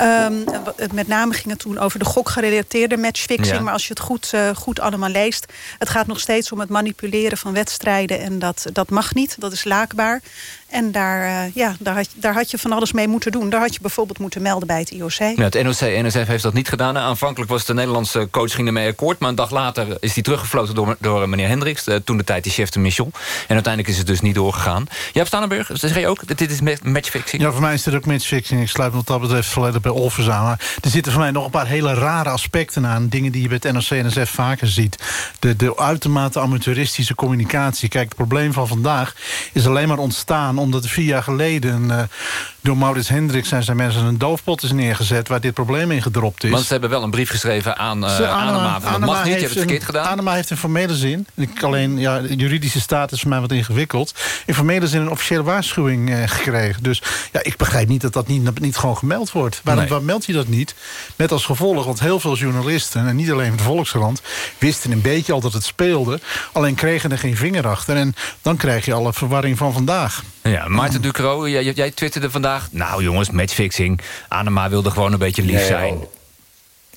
Um, met name ging het toen over de gokgerelateerde matchfixing. Ja. Maar als je het goed, uh, goed allemaal leest... het gaat nog steeds om het manipuleren van wedstrijden. En dat, dat mag niet, dat is laakbaar. En daar, uh, ja, daar, had, daar had je van alles mee moeten doen. Daar had je bijvoorbeeld moeten melden bij het IOC. Ja, het NOC, NSF heeft dat niet gedaan. Aanvankelijk was de Nederlandse coach ging ermee akkoord... maar een dag later is hij teruggefloten door, door meneer Hendricks... toen de tijd die chef de mission. En uiteindelijk is het dus niet doorgegaan. Jaap Stanenburg, zeg je ook dit is matchfixing? Ja, voor mij is dit ook matchfixing. Ik sluit me wat dat betreft volledig bij Olvers aan. Maar er zitten voor mij nog een paar hele rare aspecten aan. Dingen die je bij het NOC NSF vaker ziet. De, de uitermate amateuristische communicatie. Kijk, het probleem van vandaag is alleen maar ontstaan... omdat er vier jaar geleden... Door Maurits Hendricks en zijn mensen een doofpot is neergezet... waar dit probleem in gedropt is. Want ze hebben wel een brief geschreven aan uh, Anema. Anema. Mag niet, je hebt het verkeerd gedaan. Anema heeft een formele zin. Ik alleen, ja, de juridische staat is voor mij wat ingewikkeld. In formele zin een officiële waarschuwing uh, gekregen. Dus ja, ik begrijp niet dat dat niet, niet gewoon gemeld wordt. Waarom, nee. waarom meld je dat niet? Met als gevolg, want heel veel journalisten... en niet alleen de Volkskrant... wisten een beetje al dat het speelde. Alleen kregen er geen vinger achter. En dan krijg je alle verwarring van vandaag. Ja, Maarten Ducro, jij, jij twitterde vandaag... nou jongens, matchfixing. Anema wilde gewoon een beetje lief nee, zijn. Oh.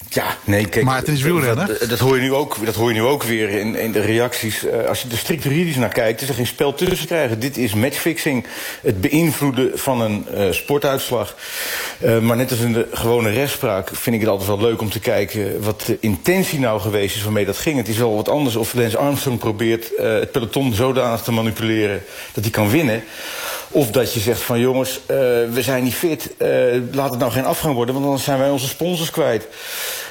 Ja, nee, kijk... Maar het is wielrennen. Dat, dat, hoor je nu ook, dat hoor je nu ook weer in, in de reacties. Uh, als je er strikt juridisch naar kijkt, is er geen spel tussen te krijgen. Dit is matchfixing, het beïnvloeden van een uh, sportuitslag. Uh, maar net als in de gewone rechtspraak vind ik het altijd wel leuk om te kijken... wat de intentie nou geweest is waarmee dat ging. Het is wel wat anders of Lance Armstrong probeert het peloton zodanig te manipuleren... dat hij kan winnen. Of dat je zegt van jongens, uh, we zijn niet fit. Uh, laat het nou geen afgang worden, want dan zijn wij onze sponsors kwijt.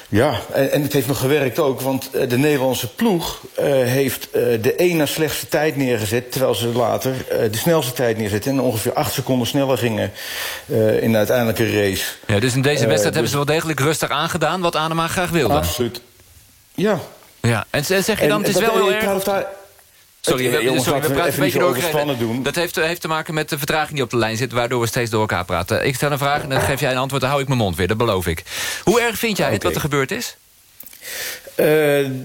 Ja, en, en het heeft nog gewerkt ook, want de Nederlandse ploeg uh, heeft de één na slechtste tijd neergezet... terwijl ze later de snelste tijd neerzetten... en ongeveer acht seconden sneller gingen in de uiteindelijke race. Ja, dus in deze wedstrijd dus... hebben ze wel degelijk rustig aangedaan... wat Anema graag wilde. Absoluut. Ja. Ja, en zeg je dan, en, het is wel heel erg... Sorry, we, jongens, sorry, we praten een beetje door. Doen. Dat heeft, heeft te maken met de vertraging die op de lijn zit... waardoor we steeds door elkaar praten. Ik stel een vraag en dan geef jij een antwoord... dan hou ik mijn mond weer, dat beloof ik. Hoe erg vind jij okay. het wat er gebeurd is? Uh,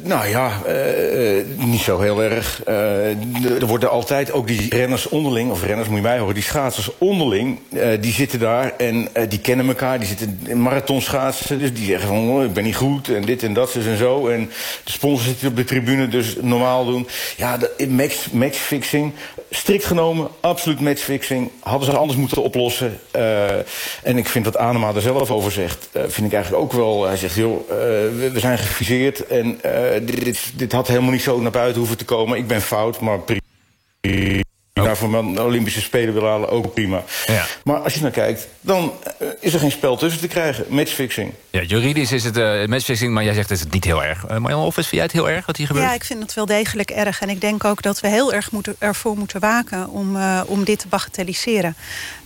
nou ja, uh, niet zo heel erg. Er worden altijd ook die renners onderling, of renners moet je mij horen, die schaatsers onderling, die zitten daar en die kennen elkaar. Die zitten in marathonschaatsen, dus die zeggen van oh, ik ben niet goed en dit en dat dus en zo. En de sponsor zit op de tribune, dus normaal doen. Ja, matchfixing, strikt genomen, absoluut matchfixing. Hadden ze anders moeten oplossen. en ik vind wat Anema er zelf over zegt, vind ik eigenlijk ook wel. Hij zegt, joh, we, we zijn gefuseerd en uh, dit, dit had helemaal niet zo naar buiten hoeven te komen. Ik ben fout, maar prima. Nou, voor mijn Olympische Spelen willen halen, ook prima. Ja. Maar als je naar kijkt, dan uh, is er geen spel tussen te krijgen. Matchfixing. Ja, juridisch is het uh, matchfixing, maar jij zegt het is het niet heel erg. Uh, Marjan Offers, vind jij het heel erg wat hier gebeurt? Ja, ik vind het wel degelijk erg. En ik denk ook dat we heel erg moeten, ervoor moeten waken om, om dit te bagatelliseren.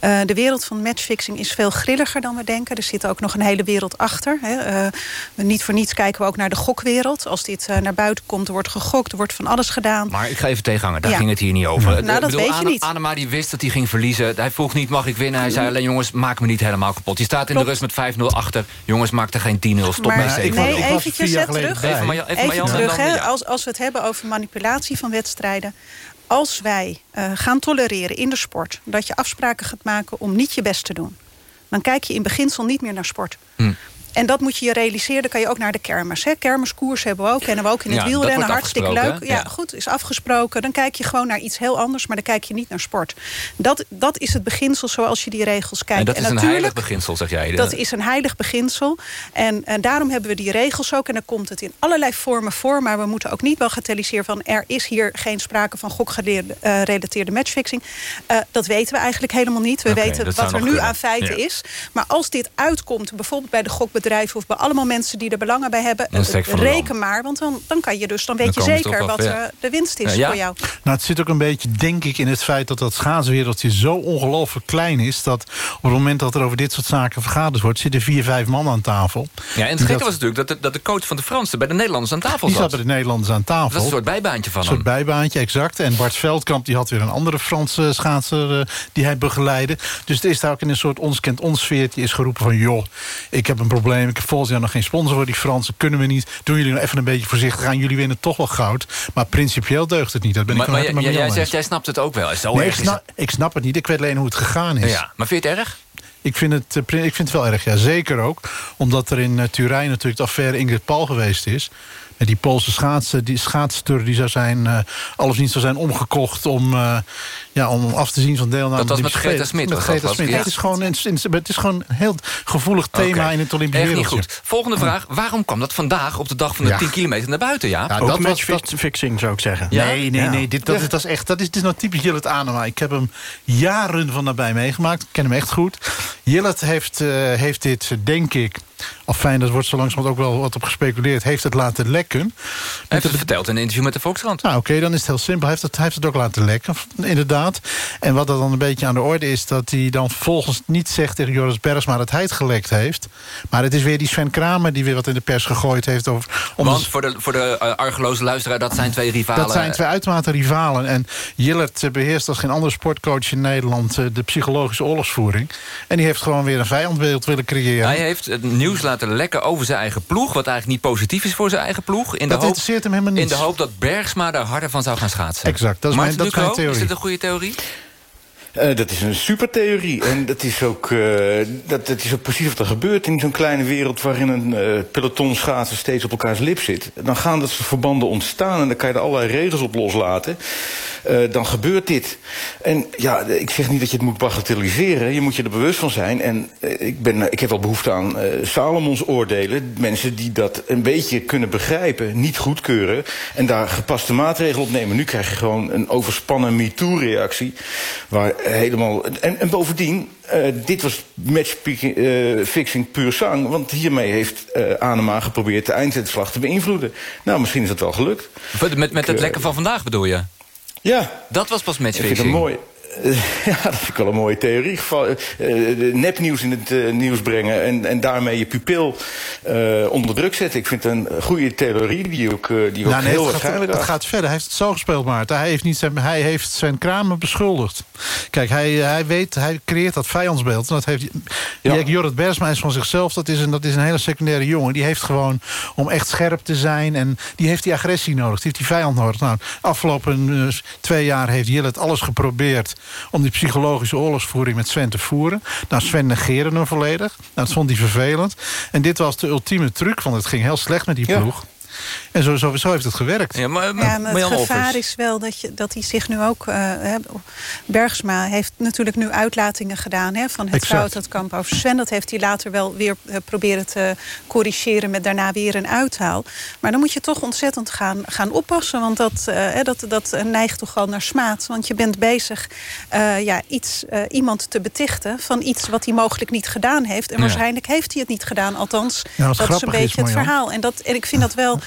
De wereld van matchfixing is veel grilliger dan we denken. Er zit ook nog een hele wereld achter. Hè. niet voor niets kijken we ook naar de gokwereld. Als dit naar buiten komt, er wordt gegokt, er wordt van alles gedaan. Maar ik ga even tegenhangen, daar ging het hier niet over. Nou, dat weet je niet. Anema die wist dat hij ging verliezen. Hij vroeg niet, mag ik winnen? Hij zei alleen, jongens, maak me niet helemaal kapot. Je staat in de rust met 5-0 achter. Jongens, maak er geen 10-0. Stop maar, mee zeker. Nee, eventjes zet terug. Even, maar, even, even terug, hè, als, als we het hebben over manipulatie van wedstrijden als wij uh, gaan tolereren in de sport... dat je afspraken gaat maken om niet je best te doen... dan kijk je in beginsel niet meer naar sport. Hm. En dat moet je je realiseren. Dan kan je ook naar de kermis. Hè. Kermiskoers hebben we ook. Kennen we ook in het ja, wielrennen. Hartstikke leuk. Ja, goed, is afgesproken. Dan kijk je gewoon naar iets heel anders. Maar dan kijk je niet naar sport. Dat, dat is het beginsel zoals je die regels kijkt. En dat is een heilig beginsel, zeg jij. Dat is een heilig beginsel. En, en daarom hebben we die regels ook. En dan komt het in allerlei vormen voor. Maar we moeten ook niet bagatelliseren van... er is hier geen sprake van gokgerelateerde uh, matchfixing. Uh, dat weten we eigenlijk helemaal niet. We weten wat er nu aan feiten is. Maar als dit uitkomt, bijvoorbeeld bij de gokbedrijven of bij allemaal mensen die er belangen bij hebben. Reken maar, want dan, dan kan je dus, dan weet je zeker wat uh, de winst is voor jou. Nou, het zit ook een beetje, denk ik, in het feit dat dat schaatswereldje zo ongelooflijk klein is. Dat op het moment dat er over dit soort zaken vergaderd wordt, zitten vier, vijf man aan tafel. Ja, en het gekke was natuurlijk dat de, dat de coach van de Fransen bij de Nederlanders aan tafel zat. Die zat bij de Nederlanders aan tafel. Dat is een soort bijbaantje van hem. Een soort bijbaantje, exact. En Bart Veldkamp die had weer een andere Franse schaatser uh, die hij begeleidde. Dus het is daar ook in een soort ons kent ons sfeertje is geroepen van... joh, ik heb een probleem, ik heb volgens jaar nog geen sponsor voor die Fransen. Kunnen we niet. Doen jullie nou even een beetje voorzichtig aan. Jullie winnen toch wel goud. Maar principieel deugt het niet. Dat ben maar, ik maar, jij, jij zegt, jij snapt het ook wel. Zo nee, ik snap, ik snap het niet. Ik weet alleen hoe het gegaan is. Ja, maar vind je het erg? Ik vind, het, eh, ik vind het wel erg, ja. Zeker ook. Omdat er in uh, Turijn natuurlijk de affaire Ingrid Paul geweest is die Poolse schaatsen, die schaatster die zou zijn, uh, alles niet zou zijn omgekocht om, uh, ja, om af te zien van deelname. Dat was met Greta Smit. Met Greta Smit. Het, is gewoon een, het is gewoon een heel gevoelig thema in het Olympisch Echt niet goed. Volgende vraag. Waarom kwam dat vandaag op de dag van de 10 kilometer naar buiten? Ja, ja ook matchfixing zou ik zeggen. Nee, nee, nee. Dit, dat, dat, is echt, dat is, dit is nou typisch Jillet Anema. Ik heb hem jaren van nabij meegemaakt. Ik ken hem echt goed. Jillet heeft, uh, heeft dit, denk ik of fijn, dat wordt zo langzamerhand ook wel wat op gespeculeerd... heeft het laten lekken. Hij heeft het verteld in een interview met de Volkskrant. Nou, oké, dan is het heel simpel. Hij heeft, het, hij heeft het ook laten lekken, inderdaad. En wat er dan een beetje aan de orde is... dat hij dan vervolgens niet zegt tegen Joris Bergsma dat hij het gelekt heeft. Maar het is weer die Sven Kramer die weer wat in de pers gegooid heeft. Over, Want voor de, voor de uh, argeloze luisteraar, dat zijn twee rivalen. Dat zijn twee uitermate rivalen. En Jillert eh, beheerst als geen andere sportcoach in Nederland... Eh, de psychologische oorlogsvoering. En die heeft gewoon weer een vijandbeeld willen creëren. Hij heeft het nieuws laten lekken over zijn eigen ploeg... wat eigenlijk niet positief is voor zijn eigen ploeg. In de dat hoop, interesseert hem helemaal niet. In de hoop dat Bergsma daar harder van zou gaan schaatsen. Exact, dat is, mijn, dat is mijn theorie. Is dit een goede theorie? Laurie Uh, dat is een supertheorie. En dat is, ook, uh, dat, dat is ook precies wat er gebeurt in zo'n kleine wereld... waarin een uh, peloton schaatsen steeds op elkaars lip zit. Dan gaan dat soort verbanden ontstaan en dan kan je er allerlei regels op loslaten. dan gebeurt dit. En ja, ik zeg niet dat je het moet bagatelliseren. Je moet je er bewust van zijn. En ik, ben, ik heb wel behoefte aan Salomons oordelen. Mensen die dat een beetje kunnen begrijpen, niet goedkeuren... en daar gepaste maatregelen op nemen. Nu krijg je gewoon een overspannen MeToo-reactie... waar helemaal... En, en bovendien, uh, dit was matchfixing uh, puur zang. Want hiermee heeft uh, Anema geprobeerd de eindzetslag te beïnvloeden. Nou, misschien is dat wel gelukt. Met, met het lekken van vandaag bedoel je? Ja. Dat was pas matchfixing? Ik vind het mooi. ja, dat vind ik wel een mooie theorie. Uh, nepnieuws in het nieuws brengen en, en daarmee je pupil onder druk zetten. Ik vind het een goede theorie die ook, die ook nee, heel het waarschijnlijk gaat, Het gaat verder. Hij heeft het zo gespeeld, Maarten. Hij heeft, niet zijn, hij heeft zijn Kramer beschuldigd. Kijk, hij, hij weet, hij creëert dat vijandsbeeld. En dat heeft, ja. Jorrit Bersma is van zichzelf, dat is, een, dat is een hele secundaire jongen. Die heeft gewoon, om echt scherp te zijn... en die heeft die agressie nodig, die heeft die vijand nodig. Nou, afgelopen twee jaar heeft Jillet alles geprobeerd... om die psychologische oorlogsvoering met Sven te voeren. Nou, Sven negeerde hem volledig. Nou, dat vond hij vervelend. En dit was de ultieme truc, want het ging heel slecht met die ploeg. En zo, zo, zo heeft het gewerkt. Ja, maar, ja, maar het gevaar is wel dat, je, dat hij zich nu ook... Uh, Bergsma heeft natuurlijk nu uitlatingen gedaan... Hè, van het fout dat kamp over Sven. Dat heeft hij later wel weer uh, proberen te corrigeren... met daarna weer een uithaal. Maar dan moet je toch ontzettend gaan, gaan oppassen. Want dat, uh, dat, dat neigt toch al naar smaad. Want je bent bezig ja, iets, iemand te betichten... van iets wat hij mogelijk niet gedaan heeft. En ja. waarschijnlijk heeft hij het niet gedaan. Althans, ja, dat is een beetje het verhaal. En, dat, en ik vind dat wel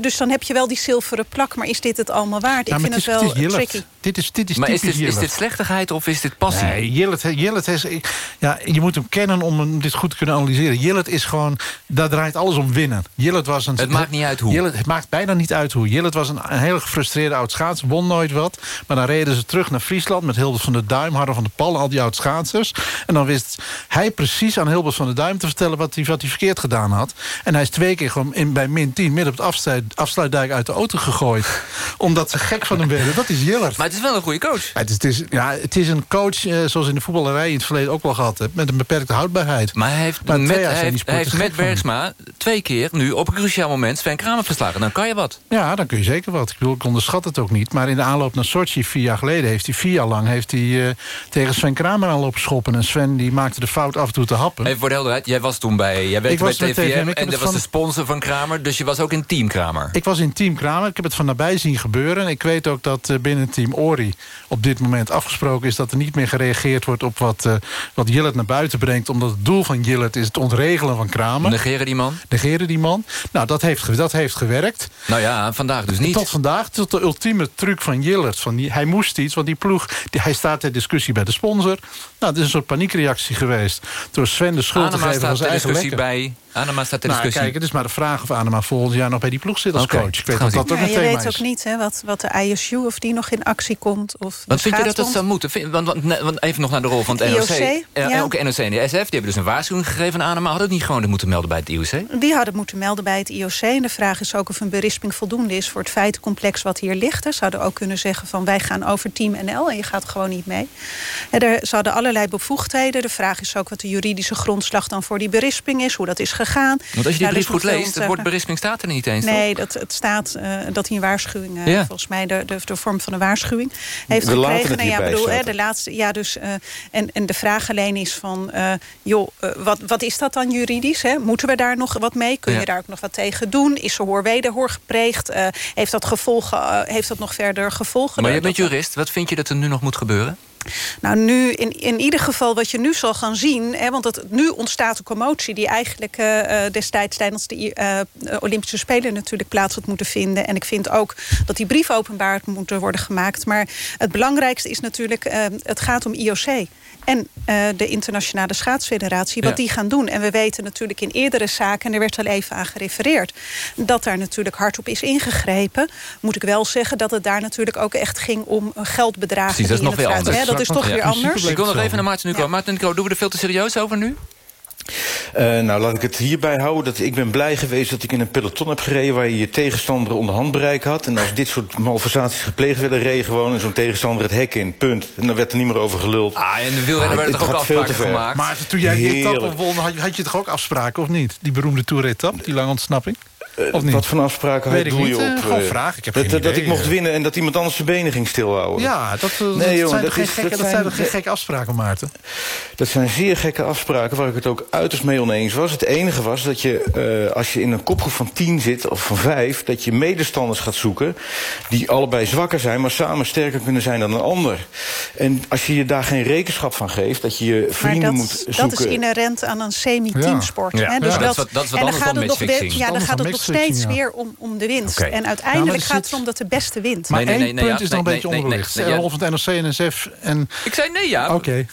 dus dan heb je wel die zilveren plak. Maar is dit het allemaal waard? Ik vind het, is, het wel het tricky. Dit is, dit is maar is dit, is dit slechtigheid of is dit passie? Nee, Jillet, Jillet is... Ja, je moet hem kennen om hem dit goed te kunnen analyseren. Jillet is gewoon... Daar draait alles om winnen. Jillet was een... Het maakt niet uit hoe. Jillet, het maakt bijna niet uit hoe. Jillet was een, een hele gefrustreerde oud schaats. Won nooit wat. Maar dan reden ze terug naar Friesland... met Hilbert van der Duim, Harder van de Pal... al die oud schaatsers. En dan wist hij precies aan Hilbert van der Duim te vertellen... wat hij, wat hij verkeerd gedaan had. En hij is twee keer gewoon in, bij min 10... midden op het afsluit, afsluitdijk uit de auto gegooid. omdat ze gek van hem werden. Dat is Jillert. Maar het is wel een goede coach. Het is, het is, ja, het is een coach eh, zoals in de voetballerij in het verleden ook wel gehad. Met een beperkte houdbaarheid. Maar hij heeft Maar met, hij heeft, hij heeft sporters met Bergsma twee keer nu op een cruciaal moment Sven Kramer verslagen. Dan kan je wat. Ja, dan kun je zeker wat. Ik, bedoel, ik onderschat het ook niet. Maar in de aanloop naar Sochi vier jaar geleden... heeft hij vier jaar lang heeft hij, eh, tegen Sven Kramer aan lopen schoppen. En Sven die maakte de fout af en toe te happen. Even voor de helderheid, jij was toen bij, jij werkte bij TVM, en dat was de sponsor van Kramer. Dus je was ook in team Kramer. Ik was in team Kramer. Ik heb het van nabij zien gebeuren. En ik weet ook dat eh, binnen team Ori op dit moment afgesproken is... dat er niet meer gereageerd wordt op wat, eh wat Jillet naar buiten brengt. Omdat het doel van Jillet is het ontregelen van Kramer. Negeren die man? Negeren die man. Nou, dat heeft, dat heeft gewerkt. Nou ja, vandaag dus niet. Tot vandaag, tot de ultieme truc van Jillert. Van die, hij moest iets, want die ploeg... Die, hij staat ter discussie bij de sponsor. Nou, het is een soort paniekreactie geweest. Door Sven de schuld te geven van zijn eigen discussie lekker. bij... Anema staat ter Nou, discussie. kijk, het is maar de vraag of Anema volgend jaar nog bij die ploeg zit als coach. Ik weet dat dat ook Ja, je thema weet is. ook niet hè, wat, wat de ISU of die nog in actie komt. Of Wat vind je dat het schaatsbond. zou moeten? Vind- Want, want, want even nog naar de rol van het IOC, NOC. Eh, ja. En ook de NOC en de SF. Die hebben dus een waarschuwing gegeven aan Anema. Had het niet gewoon moeten melden bij het IOC? Die hadden moeten melden bij het IOC. En de vraag is ook of een berisping voldoende is voor het feitencomplex wat hier ligt. Ze zouden ook kunnen zeggen van wij gaan over Team NL en je gaat gewoon niet mee. En er, ze hadden allerlei bevoegdheden. De vraag is ook wat de juridische grondslag dan voor die berisping is. Hoe dat is gegaan. Want als je die brief goed leest, het woord berisping staat er niet eens? Nee, dat, het staat eh, dat hij een waarschuwing, eh, Ja. volgens mij de, de, de vorm van een waarschuwing heeft gekregen. Nou ja, bedoel, hè, de laatste, ja, dus, eh, en, en de vraag alleen is van, eh, joh, wat, wat is dat dan juridisch? Hè? Moeten we daar nog wat mee? Kun Ja. je daar ook nog wat tegen doen? Is er hoor-wederhoor gepleegd? Eh, heeft, dat gevolgen, heeft dat nog verder gevolgen? Maar je bent jurist. Wat vind je dat er nu nog moet gebeuren? Nou, nu in, in ieder geval wat je nu zal gaan zien... Hè, want het, nu ontstaat een commotie die eigenlijk eh, eh, destijds... tijdens de eh, Olympische Spelen natuurlijk plaats had moeten vinden. En ik vind ook dat die brief openbaar moet worden gemaakt. Maar het belangrijkste is natuurlijk... het gaat om IOC en eh, de Internationale Schaatsfederatie... wat Ja. die gaan doen. En we weten natuurlijk in eerdere zaken... en er werd al even aan gerefereerd... dat daar natuurlijk hard op is ingegrepen. Moet ik wel zeggen dat het daar natuurlijk ook echt ging... om geldbedragen Precies, dat is die nog weer anders. Dat is toch Ja. weer anders. Ik wil nog even naar Maarten Nuco. Maarten Nuco, doen we er veel te serieus over nu? Eh, nou, laat ik het hierbij houden. Dat ik ben blij geweest dat ik in een peloton heb gereden... waar je je tegenstander onder handbereik had. En als dit soort malversaties gepleegd werden... reed je gewoon en zo'n tegenstander het hek in. Punt. En dan werd er niet meer over geluld. Ah, en de wielrenner werden het toch ook afspraken gemaakt? Maar toen jij die etappe won, had, had je toch ook afspraken, of niet? Die beroemde Tour-etappe, die lange ontsnapping? Of niet? Wat voor afspraken Weet ik doe je op? eh, gewoon eh, vraag, ik heb dat, geen dat, ik mocht eh. winnen en dat iemand anders zijn benen ging stilhouden. Ja, dat, eh, dat, Nee, jongen, zijn, dat toch geen is- gekke, dat dat zijn zijn- toch geen gekke afspraken, Maarten? Dat zijn zeer gekke afspraken waar ik het ook uiterst mee oneens was. Het enige was dat je, eh, als je in een kopgroep van tien zit, of van vijf... dat je medestanders gaat zoeken die allebei zwakker zijn... maar samen sterker kunnen zijn dan een ander. En als je je daar geen rekenschap van geeft, dat je je vrienden dat, moet zoeken... dat is inherent aan een semi-teamsport. Ja. hè, Ja. Dus Ja, dat, dat is wat- dat is wat en dan anders gaat dan het nog Ja, dan gaat het nog steeds weer om, om de winst. En uiteindelijk maar er gaat het erom dat de beste wint. Maar Nee, nee, één nee, punt ja, is nog een beetje nee, nee, onderbelicht. nee, nee, ja. Rolf van het NRC en NSF. En... Ik zei nee, ja. Oké.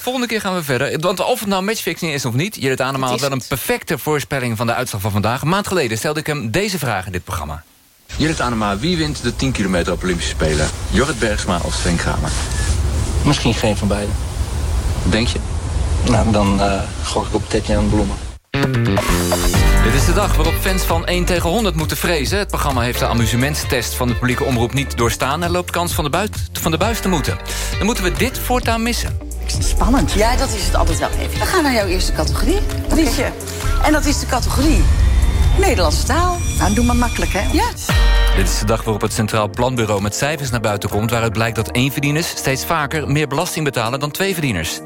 Volgende keer gaan we verder. Want of het nou matchfixing is of niet... Judith Anema had wel een perfecte voorspelling van de uitslag van vandaag. Een maand geleden stelde ik hem deze vraag in dit programma. Judith Anema, wie wint de 10 kilometer op Olympische Spelen? Jorrit Bergsma of Sven Kramer? Misschien geen van beiden. Denk je? Nou, dan uh, gok ik op Tetjan Bloemen. Dit is de dag waarop fans van 1 tegen 100 moeten vrezen. Het programma heeft de amusementstest van de publieke omroep niet doorstaan... en loopt kans van de, buit, van de buis te moeten. Dan moeten we dit voortaan missen. Spannend. Ja, dat is het altijd wel even. We gaan naar jouw eerste categorie, Rietje. En dat is de categorie Nederlandse taal. Nou, doe maar makkelijk, hè? Ja. Dit is de dag waarop het Centraal Planbureau met cijfers naar buiten komt... waaruit blijkt dat éénverdieners steeds vaker meer belasting betalen dan tweeverdieners.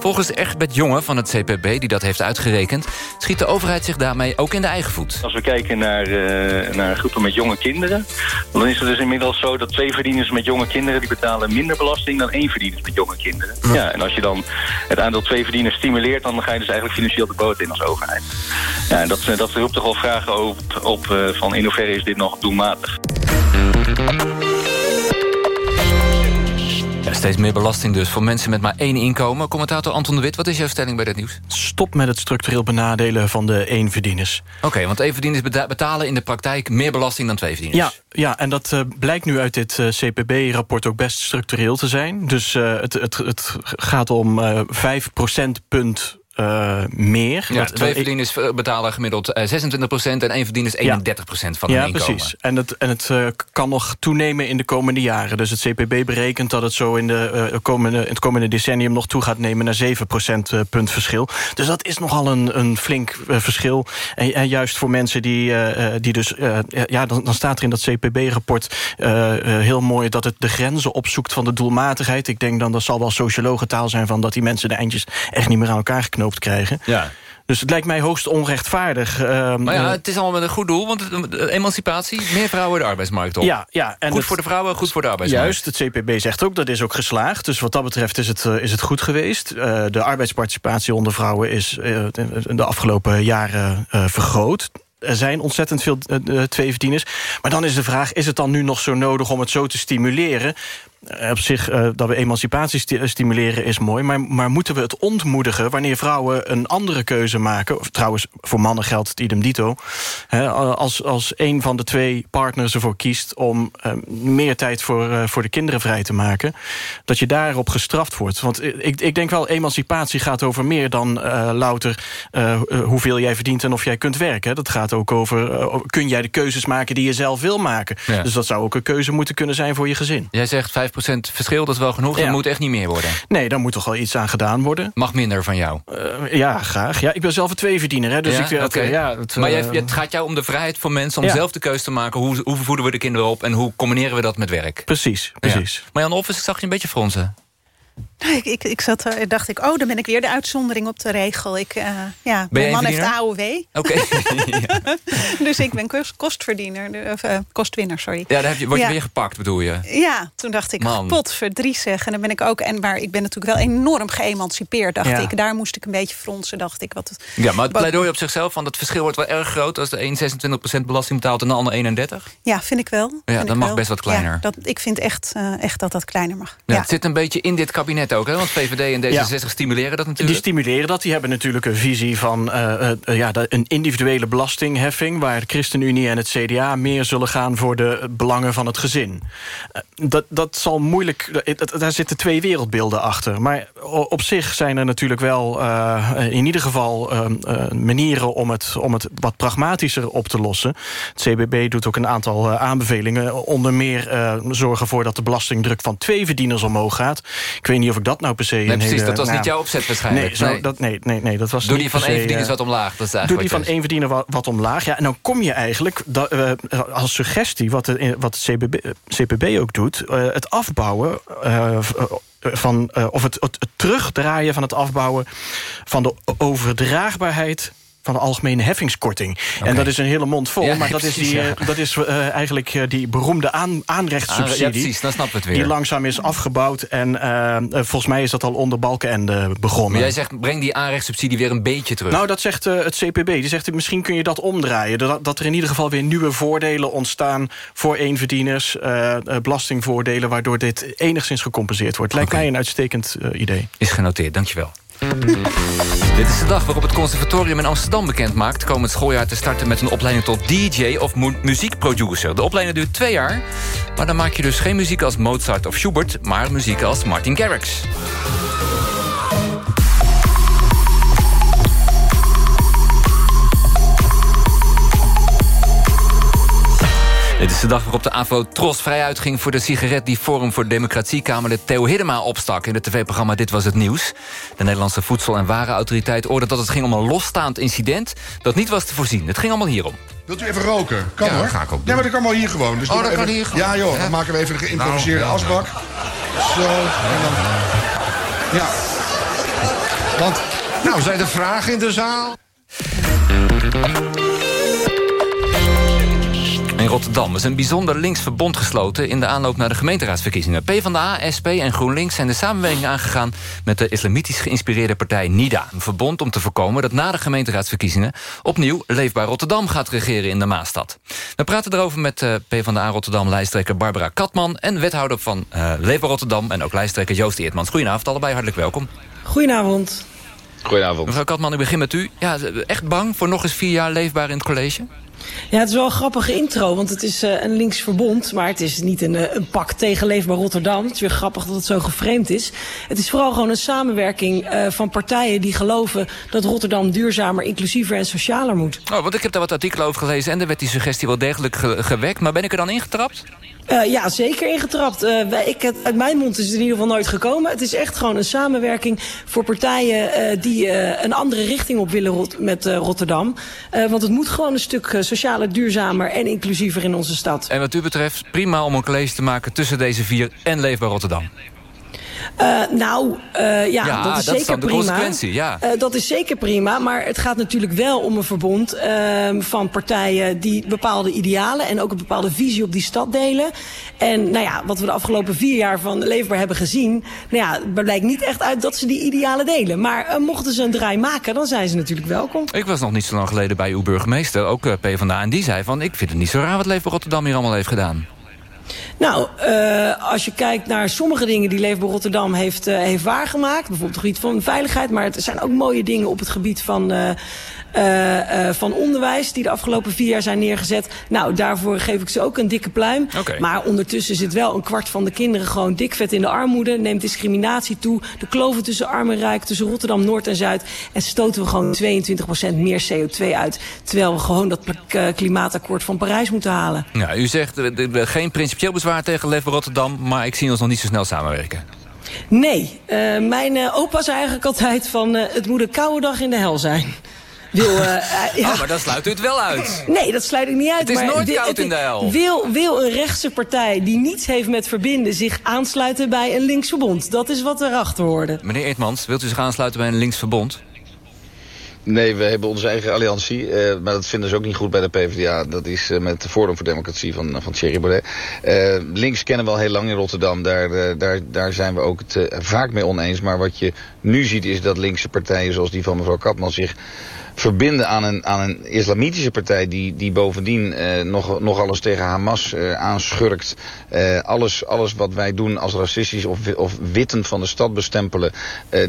Volgens Egbert Jonge van het CPB, die dat heeft uitgerekend... schiet de overheid zich daarmee ook in de eigen voet. Als we kijken naar, uh, naar groepen met jonge kinderen... dan is het dus inmiddels zo dat tweeverdieners met jonge kinderen... die betalen minder belasting dan éénverdieners met jonge kinderen. Ja. ja, en als je dan het aandeel tweeverdieners stimuleert... dan ga je dus eigenlijk financieel de boot in als overheid. Ja, en dat, dat roept toch wel vragen op, op uh, van in hoeverre is dit nog doelmatig. Ja, steeds meer belasting dus voor mensen met maar één inkomen. Commentator Anton de Wit, wat is jouw stelling bij dit nieuws? Stop met het structureel benadelen van de eenverdieners. Oké, okay, want eenverdieners betalen in de praktijk meer belasting dan tweeverdieners. Ja, ja en dat uh, blijkt nu uit dit uh, CPB-rapport ook best structureel te zijn. Dus uh, het, het, het gaat om vijf procentpunt uh, meer. Ja, dat, twee verdieners betalen gemiddeld uh, 26% en één verdieners 31 ja. van hun ja, inkomen. precies. En het, en het uh, kan nog toenemen in de komende jaren. Dus het CPB berekent dat het zo in, de, komende, in het komende decennium... nog toe gaat nemen naar 7% punt verschil. Dus dat is nogal een, een flink verschil. En, en, juist voor mensen die, die dus... ja, dan, dan staat er in dat CPB-rapport heel mooi... dat het de grenzen opzoekt van de doelmatigheid. Ik denk dan, dat zal wel sociologentaal zijn... van dat die mensen de eindjes echt niet meer aan elkaar geknoopt krijgen. Ja. Dus het lijkt mij hoogst onrechtvaardig. Uh, maar ja, het is allemaal met een goed doel, want emancipatie, meer vrouwen de arbeidsmarkt op. Ja, ja, en goed het, voor de vrouwen, goed voor de arbeidsmarkt. Juist, het CPB zegt ook, dat is ook geslaagd. Dus wat dat betreft is het, uh, is het goed geweest. Uh, de arbeidsparticipatie onder vrouwen is de afgelopen jaren vergroot. Er zijn ontzettend veel tweeverdieners. Maar dan is de vraag, is het dan nu nog zo nodig om het zo te stimuleren? Uh, op zich, uh, dat we emancipatie sti stimuleren is mooi... Maar, maar moeten we het ontmoedigen wanneer vrouwen een andere keuze maken... of trouwens, voor mannen geldt het idem dito... Hè, als, als een van de twee partners ervoor kiest... om uh, meer tijd voor, voor de kinderen vrij te maken... dat je daarop gestraft wordt. Want ik, ik denk wel, emancipatie gaat over meer dan louter... hoeveel jij verdient en of jij kunt werken. Dat gaat ook over, kun jij de keuzes maken die je zelf wil maken. Ja. Dus dat zou ook een keuze moeten kunnen zijn voor je gezin. Jij zegt 5% verschil, dat is wel genoeg. Ja. Dat moet echt niet meer worden. Nee, daar moet toch wel iets aan gedaan worden. Mag minder van jou? Uh, ja, graag. Ja, ik ben zelf een tweeverdiener. Hè, dus ja? ik, okay. Okay. Ja, het, maar jij, het gaat jou om de vrijheid van mensen... om zelf de keuze te maken. Hoe, hoe voeden we de kinderen op en hoe combineren we dat met werk? Precies, precies. Maar Jan Offers, ik zag je een beetje fronsen. Ik, ik, ik zat, uh, dacht ik, oh, dan ben ik weer de uitzondering op de regel. Ik, uh, ja, mijn man heeft de AOW. Oké. Okay. ja. dus ik ben kost, kostverdiener, of uh, kostwinner, sorry. Ja, daar heb je, word je ja. weer gepakt, bedoel je? Ja, toen dacht ik, pot verdries zeggen. En dan ben ik ook, en maar ik ben natuurlijk wel enorm geëmancipeerd, dacht ja. ik. Daar moest ik een beetje fronsen, dacht ik. Wat, ja, maar het pleidooi op zichzelf, van dat verschil wordt wel erg groot... als de een 26% belasting betaalt en de ander 31? Ja, vind ik wel. Ja, dat mag wel. best wat kleiner. Ja, dat, ik vind echt, echt dat dat kleiner mag. Ja, Het zit een beetje in dit kabinet ook, hè? Want VVD en D66 ja. stimuleren dat natuurlijk. Die stimuleren dat. Die hebben natuurlijk een visie van uh, uh, ja, een individuele belastingheffing... waar de ChristenUnie en het CDA meer zullen gaan voor de belangen van het gezin. Uh, dat, dat zal moeilijk... daar zitten twee wereldbeelden achter. Maar op zich zijn er natuurlijk wel in ieder geval manieren... Om het, om het wat pragmatischer op te lossen. Het CBB doet ook een aantal aanbevelingen. Onder meer zorgen voor dat de belastingdruk van twee verdieners omhoog gaat. Ik weet niet of ik dat nou per se... Nee, precies, hele, dat was nou, niet jouw opzet waarschijnlijk. Nee, zo, nee. Dat, nee, nee, nee, dat was Doe die van één verdieners uh, wat omlaag. Dat is Doe die van één verdiener wat, wat, omlaag. Ja, en dan kom je eigenlijk dat, uh, als suggestie... wat, de, wat het CPB ook doet... Uh, het afbouwen van... of het, het, het terugdraaien van het afbouwen... van de overdraagbaarheid van de algemene heffingskorting. En dat is een hele mond vol, Ja, maar dat is, die, ja. eh, dat is eh, eigenlijk eh, die beroemde aan, aanrechtssubsidie. Ja, precies, dan snappen we het weer. Die langzaam is afgebouwd en volgens mij is dat al onder Balkenende begonnen. Maar jij zegt, breng die aanrechtssubsidie weer een beetje terug. Nou, dat zegt het CPB. Die zegt, misschien kun je dat omdraaien. Dat, dat er in ieder geval weer nieuwe voordelen ontstaan... voor eenverdieners, belastingvoordelen... waardoor dit enigszins gecompenseerd wordt. Lijkt mij een uitstekend idee. Is genoteerd, dankjewel. Dit is de dag waarop het conservatorium in Amsterdam bekend maakt... komend schooljaar te starten met een opleiding tot DJ of mu- muziekproducer. De opleiding duurt twee jaar, maar dan maak je dus geen muziek als Mozart of Schubert... maar muziek als Martin Garrix. Dit is de dag waarop de AVO Tros vrij uitging voor de sigaret... die Forum voor Democratie-Kamerlid Theo Hiddema opstak... in het tv-programma Dit Was Het Nieuws. De Nederlandse Voedsel- en Warenautoriteit oordeelde dat het ging om een losstaand incident... dat niet was te voorzien. Het ging allemaal hierom. Wilt u even roken? Kan Ja, hoor. dat ga ik ook doen. Ja, maar dat kan wel hier gewoon. Dus Oh, dat kan even- hier gewoon. Ja joh, Ja. dan maken we even een geïmproviseerde Nou, ja. asbak. Zo, en dan... Ja. Want, Nou, zijn er vragen in de zaal? In Rotterdam is een bijzonder links verbond gesloten... in de aanloop naar de gemeenteraadsverkiezingen. PvdA, SP en GroenLinks zijn de samenwerking aangegaan... met de islamitisch geïnspireerde partij NIDA. Een verbond om te voorkomen dat na de gemeenteraadsverkiezingen... opnieuw Leefbaar Rotterdam gaat regeren in de Maastad. We praten erover met eh, PvdA Rotterdam-lijsttrekker Barbara Katman... en wethouder van eh, Leefbaar Rotterdam en ook lijsttrekker Joost Eertmans. Goedenavond, allebei hartelijk welkom. Goedenavond. Goedenavond. Mevrouw Katman, ik begin met u. Ja, echt bang voor nog eens vier jaar Leefbaar in het college? Ja, het is wel een grappige intro, want het is eh, een links verbond. Maar het is niet een, eh, een pak tegen Leefbaar Rotterdam. Het is weer grappig dat het zo geframed is. Het is vooral gewoon een samenwerking eh, van partijen die geloven... dat Rotterdam duurzamer, inclusiever en socialer moet. Oh, want ik heb daar wat artikelen over gelezen... en er werd die suggestie wel degelijk ge- gewekt. Maar ben ik er dan ingetrapt? Eh, ja, zeker ingetrapt. Eh, wij, ik, uit mijn mond is het in ieder geval nooit gekomen. Het is echt gewoon een samenwerking voor partijen die een andere richting op willen rot- met Rotterdam. Want het moet gewoon een stuk socialer, duurzamer en inclusiever in onze stad. En wat u betreft prima om een college te maken... tussen deze vier en Leefbaar Rotterdam. Eh, nou, eh, ja, Ja, dat is dat zeker de prima. consequentie, ja. Eh, dat is zeker prima, maar het gaat natuurlijk wel om een verbond ehm, van partijen die bepaalde idealen en ook een bepaalde visie op die stad delen. En nou ja, wat we de afgelopen vier jaar van Leefbaar hebben gezien, nou ja, het blijkt niet echt uit dat ze die idealen delen. Maar mochten ze een draai maken, dan zijn ze natuurlijk welkom. Ik was nog niet zo lang geleden bij uw burgemeester, ook PvdA... en die zei van, ik vind het niet zo raar wat Leefbaar Rotterdam hier allemaal heeft gedaan. Nou, uh, als je kijkt naar sommige dingen die Leefbaar Rotterdam heeft, uh, heeft waargemaakt... bijvoorbeeld op het gebied van veiligheid... maar er zijn ook mooie dingen op het gebied van... Uh, uh, van onderwijs die de afgelopen vier jaar zijn neergezet. Nou, daarvoor geef ik ze ook een dikke pluim. Okay. Maar ondertussen zit wel een kwart van de kinderen gewoon dikvet in de armoede. Neemt discriminatie toe. De kloven tussen arm en rijk, tussen Rotterdam Noord en Zuid. En stoten we gewoon 22% meer CO2 uit. Terwijl we gewoon dat klimaatakkoord van Parijs moeten halen. Ja, u zegt geen principieel bezwaar tegen Leefbaar Rotterdam... maar ik zie ons nog niet zo snel samenwerken. Nee, uh, mijn uh, opa zei eigenlijk altijd van... Uh, het moet een koude dag in de hel zijn. Wil, uh, ja. Oh, maar dan sluit u het wel uit. Nee, dat sluit ik niet uit. Het is maar nooit dit, koud het, in de hel. Wil, wil een rechtse partij die niets heeft met verbinden... zich aansluiten bij een linksverbond? Dat is wat erachter hoorde. Meneer Eertmans, wilt u zich aansluiten bij een linksverbond? Nee, we hebben onze eigen alliantie. Uh, maar dat vinden ze ook niet goed bij de PvdA. Dat is uh, met de Forum voor Democratie van, van Thierry Baudet. Uh, links kennen we al heel lang in Rotterdam. Daar, daar, daar zijn we ook het vaak mee oneens. Maar wat je nu ziet is dat linkse partijen zoals die van mevrouw Kapman zich verbinden aan een, aan een islamitische partij die, die bovendien uh, nog, nog alles tegen Hamas uh, aanschurkt. Uh, alles, alles wat wij doen als racistisch of, of witten van de stad bestempelen,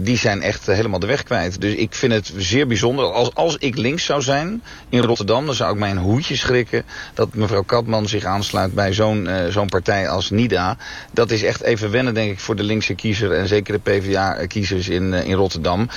die zijn echt helemaal de weg kwijt. Dus ik vind het zeer bijzonder. Als, als ik links zou zijn in Rotterdam, dan zou ik mijn hoedje schrikken dat mevrouw Katman zich aansluit bij zo'n zo'n partij als NIDA. Dat is echt even wennen, denk ik, voor de linkse kiezer en zeker de PvdA-kiezers in, in Rotterdam.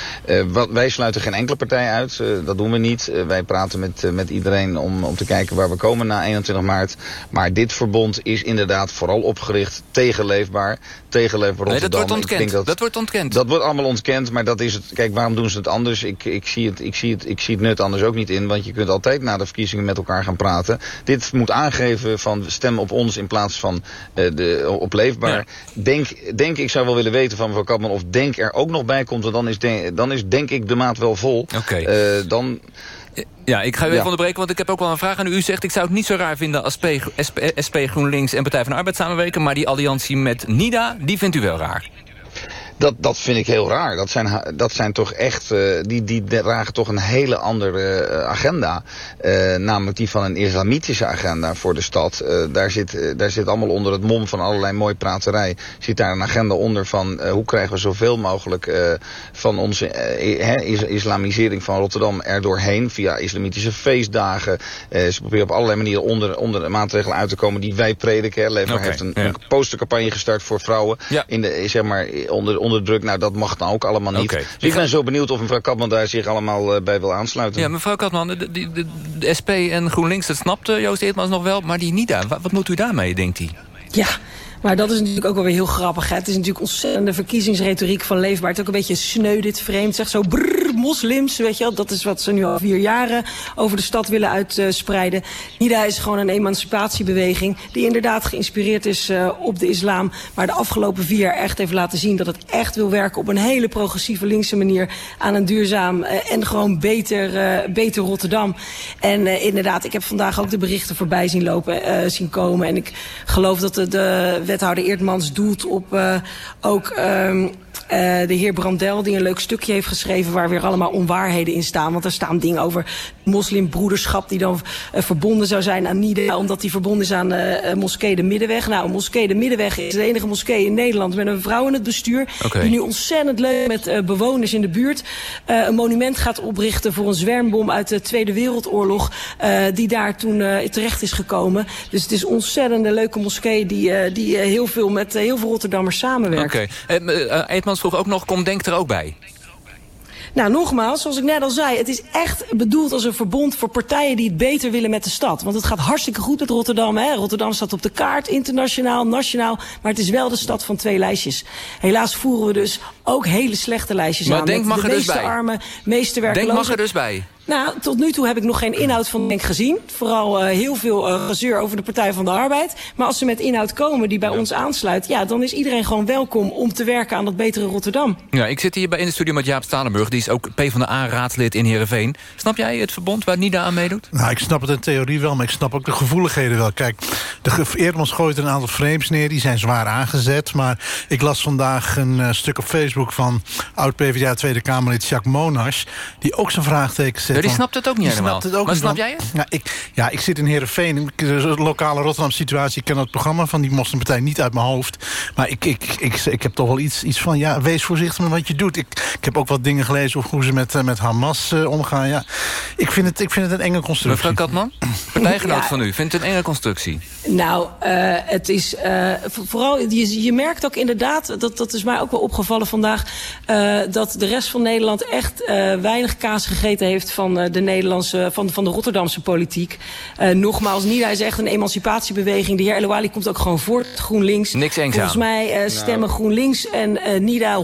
wat, wij sluiten geen enkele partij uit dat doen we niet. Uh, wij praten met, uh, met iedereen om, om te kijken waar we komen na 21 maart. Maar dit verbond is inderdaad vooral opgericht tegen Leefbaar. Tegen Leefbaar nee, Rotterdam. dat wordt ontkend. Dat, dat, wordt ontkend. Dat wordt allemaal ontkend, maar dat is het. Kijk, waarom doen ze het anders? Ik, ik, zie het, ik, zie het, ik zie het nut anders ook niet in. Want je kunt altijd na de verkiezingen met elkaar gaan praten. Dit moet aangeven van stem op ons in plaats van uh, de, op Leefbaar. Ja. Denk, denk, ik zou wel willen weten van mevrouw Kapman of Denk er ook nog bij komt. Want dan is, denk, dan is denk ik de maat wel vol. Okay. Dan... Ja, ik ga u Ja. even onderbreken, want ik heb ook wel een vraag aan u. U zegt, ik zou het niet zo raar vinden als SP, SP, SP GroenLinks en Partij van de Arbeid samenwerken... maar die alliantie met NIDA, die vindt u wel raar. Dat, dat vind ik heel raar. Dat zijn, dat zijn toch echt, eh, die, die dragen toch een hele andere eh, agenda. Eh, namelijk die van een islamitische agenda voor de stad. Daar, zit, daar zit allemaal onder het mom van allerlei mooi praterij. Zit daar een agenda onder van hoe krijgen we zoveel mogelijk van onze is- islamisering van Rotterdam er doorheen. Via islamitische feestdagen. Ze proberen op allerlei manieren onder, onder de maatregelen uit te komen die wij prediken. Oké, heeft een, ja. een postercampagne gestart voor vrouwen. In de, zeg maar, onder, onder druk. Nou, dat mag nou ook allemaal niet. Dus ik ben zo benieuwd of mevrouw Kapman daar zich allemaal eh, bij wil aansluiten. Ja, mevrouw Katman, de, de, de, de SP en GroenLinks, dat snapt eh, Joost Eertmans nog wel... maar die NIDA, wat, wat moet u daarmee, denkt hij? Ja, maar dat is natuurlijk ook wel weer heel grappig. Hè? Het is natuurlijk ontzettende verkiezingsretoriek van Leefbaar. Het is ook een beetje sneu dit vreemd. Zeg zo brrr, moslims, weet je wel. Dat is wat ze nu al vier jaren over de stad willen uitspreiden. NIDA is gewoon een emancipatiebeweging... die inderdaad geïnspireerd is eh, op de islam... maar de afgelopen vier jaar echt heeft laten zien... dat het echt wil werken op een hele progressieve linkse manier... aan een duurzaam eh, en gewoon beter, eh, beter Rotterdam. En inderdaad, ik heb vandaag ook de berichten voorbij zien lopen, zien komen. En ik geloof dat de, de wethouder Eertmans doelt op eh, ook ehm, eh, de heer Brandel... die een leuk stukje heeft geschreven waar weer allemaal onwaarheden in staan. Want er staan dingen over moslimbroederschap... die dan eh, verbonden zou zijn aan NIDA... omdat die verbonden is aan eh, moskee de Middenweg. Nou, moskee de Middenweg is de enige moskee in Nederland... met een vrouw in het bestuur... Die nu ontzettend leuk met bewoners in de buurt... een monument gaat oprichten voor een zwermbom uit de Tweede Wereldoorlog... die daar toen terecht is gekomen. Dus het is een ontzettend leuke moskee... die, die heel veel met heel veel Rotterdammers samenwerkt. Oké. Eetmans vroeg ook nog, kom denk er ook bij. Nou, nogmaals, zoals ik net al zei, het is echt bedoeld als een verbond voor partijen die het beter willen met de stad. Want het gaat hartstikke goed met Rotterdam. Hè? Rotterdam staat op de kaart, internationaal, nationaal. Maar het is wel de stad van twee lijstjes. Helaas voeren we dus ook hele slechte lijstjes Maar aan. Denk met mag de er dus meeste bij. armen, meeste Denk werklozen. mag er dus bij. Nou, tot nu toe heb ik nog geen inhoud van Denk gezien. Vooral eh, heel veel eh, gezeur over de Partij van de Arbeid. Maar als ze met inhoud komen die bij ons aansluit... ja, dan is iedereen gewoon welkom om te werken aan dat betere Rotterdam. Ja, ik zit hier bij in de studio met Jaap Stalenburg. Die is ook PvdA-raadslid in Heerenveen. Snap jij het verbond waar NIDA aan meedoet? Nou, ik snap het in theorie wel, maar ik snap ook de gevoeligheden wel. Kijk, de Eerdmans gooit een aantal frames neer, die zijn zwaar aangezet. Maar ik las vandaag een eh, stuk op Facebook van oud-PVDA Tweede Kamerlid Jacques Monash... die ook zijn vraagteken die snapt het ook niet die helemaal. snapt het ook Maar niet, snap jij het? Ja ik, ja, ik zit in Heerenveen. De lokale Rotterdam-situatie, ik ken het programma van die moslimpartij niet uit mijn hoofd. Maar ik, ik, ik, ik heb toch wel iets, iets van, ja, wees voorzichtig met wat je doet. Ik, ik heb ook wat dingen gelezen over hoe ze met, eh, met Hamas eh, omgaan. Ja, ik, vind het, ik vind het een enge constructie. Mevrouw Katman, partijgenoot Ja. van u, vindt het een enge constructie. Nou, eh, het is eh, vo- vooral, je, je merkt ook inderdaad, dat, dat is mij ook wel opgevallen vandaag, eh, dat de rest van Nederland echt eh, weinig kaas gegeten heeft van eh, de Nederlandse, van, van de Rotterdamse politiek. Eh, nogmaals, NIDA is echt een emancipatiebeweging. De heer Elouali komt ook gewoon voort, GroenLinks. Niks engs Volgens mij eh, stemmen GroenLinks en eh, NIDA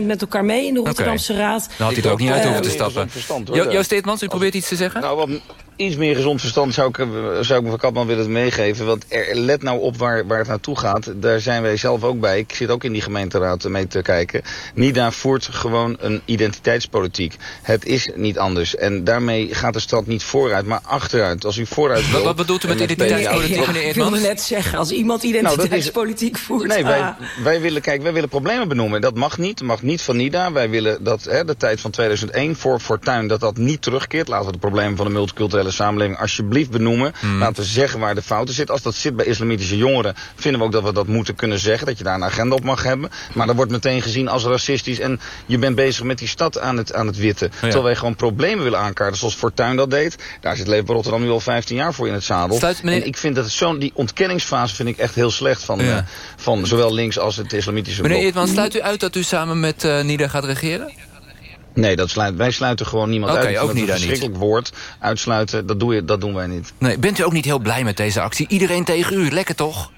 100% met elkaar mee in de Rotterdamse Raad. Dan had hij er ook niet uit hoeven te stappen. Jo Joost Eetmans, u probeert iets te zeggen? Nou, wat iets meer gezond verstand zou ik, zou ik mevrouw Kapman willen meegeven. Want er, let nou op waar, waar het naartoe gaat. Daar zijn wij zelf ook bij. Ik zit ook in die gemeenteraad mee te kijken. NIDA voert gewoon een identiteitspolitiek. Het is niet anders. En daarmee gaat de stad niet vooruit, maar achteruit. Als u vooruit wil... Wat- wat bedoelt u met en identiteitspolitiek, meneer Ik wilde net zeggen, als iemand Nou, identiteitspolitiek voert... Nee, wij, ah. wij willen, kijk, wij willen problemen benoemen. Dat mag niet, dat mag niet van NIDA. Wij willen dat hè, de tijd van 2001 voor Fortuin, dat dat niet terugkeert. Laten we de problemen van de multiculturele samenleving alsjeblieft benoemen. Hmm. Laten we zeggen waar de fouten zitten. Als dat zit bij islamitische jongeren, vinden we ook dat we dat moeten kunnen zeggen. Dat je daar een agenda op mag hebben. Maar dat wordt meteen gezien als racistisch. En je bent bezig met die stad aan het, aan het witten. Terwijl wij gewoon problemen willen aankaarten, zoals Fortuin dat deed. Daar zit Leefbaar Rotterdam nu al 15 jaar voor in het zadel. Meneer- En ik vind dat zo'n, die ontkenningsfase vind ik echt heel slecht van, Ja. eh, van zowel links als het islamitische Meneer blok. Eerdmans, sluit u uit dat u samen met eh NIDA gaat regeren? Nee, dat sluit, wij sluiten gewoon niemand Oké, uit. Vind ook NIDA een niet. verschrikkelijk woord. Uitsluiten, dat, doe je, dat doen wij niet. Nee, bent u ook niet heel blij met deze actie? Iedereen tegen u, lekker toch?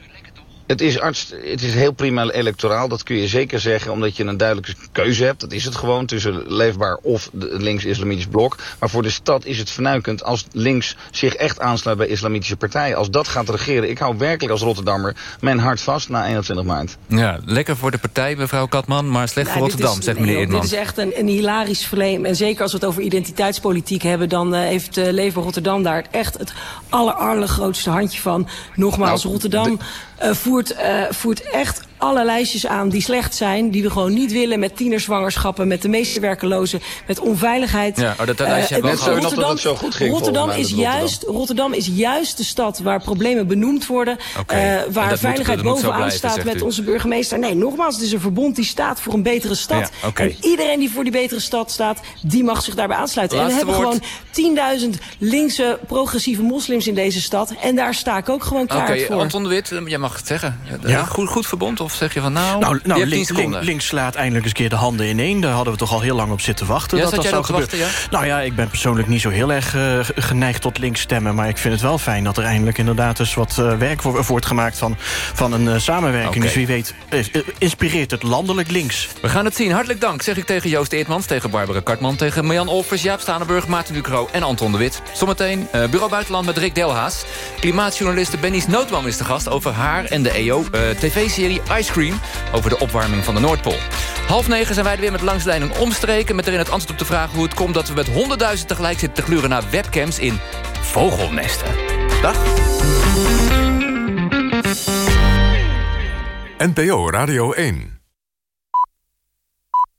Het is, arts, het is heel prima electoraal, dat kun je zeker zeggen... omdat je een duidelijke keuze hebt, dat is het gewoon... tussen leefbaar of links-islamitisch blok. Maar voor de stad is het vernuikend als links zich echt aansluit bij islamitische partijen. Als dat gaat regeren, ik hou werkelijk als Rotterdammer... mijn hart vast na 21 maart. Ja, lekker voor de partij, mevrouw Katman, maar slecht voor dit Rotterdam, is- zegt meneer Eerdmans. Dit is echt een, een hilarisch verleem. En zeker als we het over identiteitspolitiek hebben... dan eh, heeft uh, Leefbaar Rotterdam daar echt het aller, allergrootste handje van. Nogmaals, Nou, Rotterdam eh, voert, eh, voert echt alle lijstjes aan die slecht zijn... die we gewoon niet willen met tienerzwangerschappen... met de meeste werkelozen, met onveiligheid. Ja, oh, dat- dat Eh, lijstje hebben we gehad. dat het zo goed ging, Rotterdam is, Rotterdam. juist, Rotterdam is juist de stad waar problemen benoemd worden... Eh, waar veiligheid moet bovenaan blijven, staat met u. onze burgemeester. Nee, nogmaals, het is een verbond die staat voor een betere stad. Ja. En iedereen die voor die betere stad staat, die mag zich daarbij aansluiten. en we hebben woord. gewoon 10.000 linkse progressieve moslims in deze stad. En daar sta ik ook gewoon klaar voor. Anton de Wit, eh, jij mag het zeggen. Ja, Ja. Goed, goed verbond, of zeg je van nou, Nou, nou hebt 10 link- seconden. link- links slaat eindelijk eens een keer de handen ineen. Daar hadden we toch al heel lang op zitten wachten. Ja, dat dat zou gebeuren. Nou ja, ik ben persoonlijk niet zo heel erg eh, geneigd tot links stemmen. Maar ik vind het wel fijn dat er eindelijk inderdaad eens wat eh, werk voor, wordt gemaakt van, van een eh, samenwerking. Oké. Dus wie weet, inspireert het landelijk links. We gaan het zien. Hartelijk dank, zeg ik tegen Joost Eertmans... tegen Barbara Kartman, tegen Marjan Olvers, Jaap Stanenburg... Maarten Ducro en Anton de Wit. Zometeen Bureau Buitenland met Rick Delhaas. Klimaatjournaliste Benny Snootman is de gast... over haar en de EO eh, tv-serie Over de opwarming van de Noordpool. Half negen zijn wij er weer met langs de lijn en omstreken... met erin het antwoord op de vraag hoe het komt... dat we met honderdduizend tegelijk zitten te gluren naar webcams in vogelnesten. Dag. NPO Radio 1.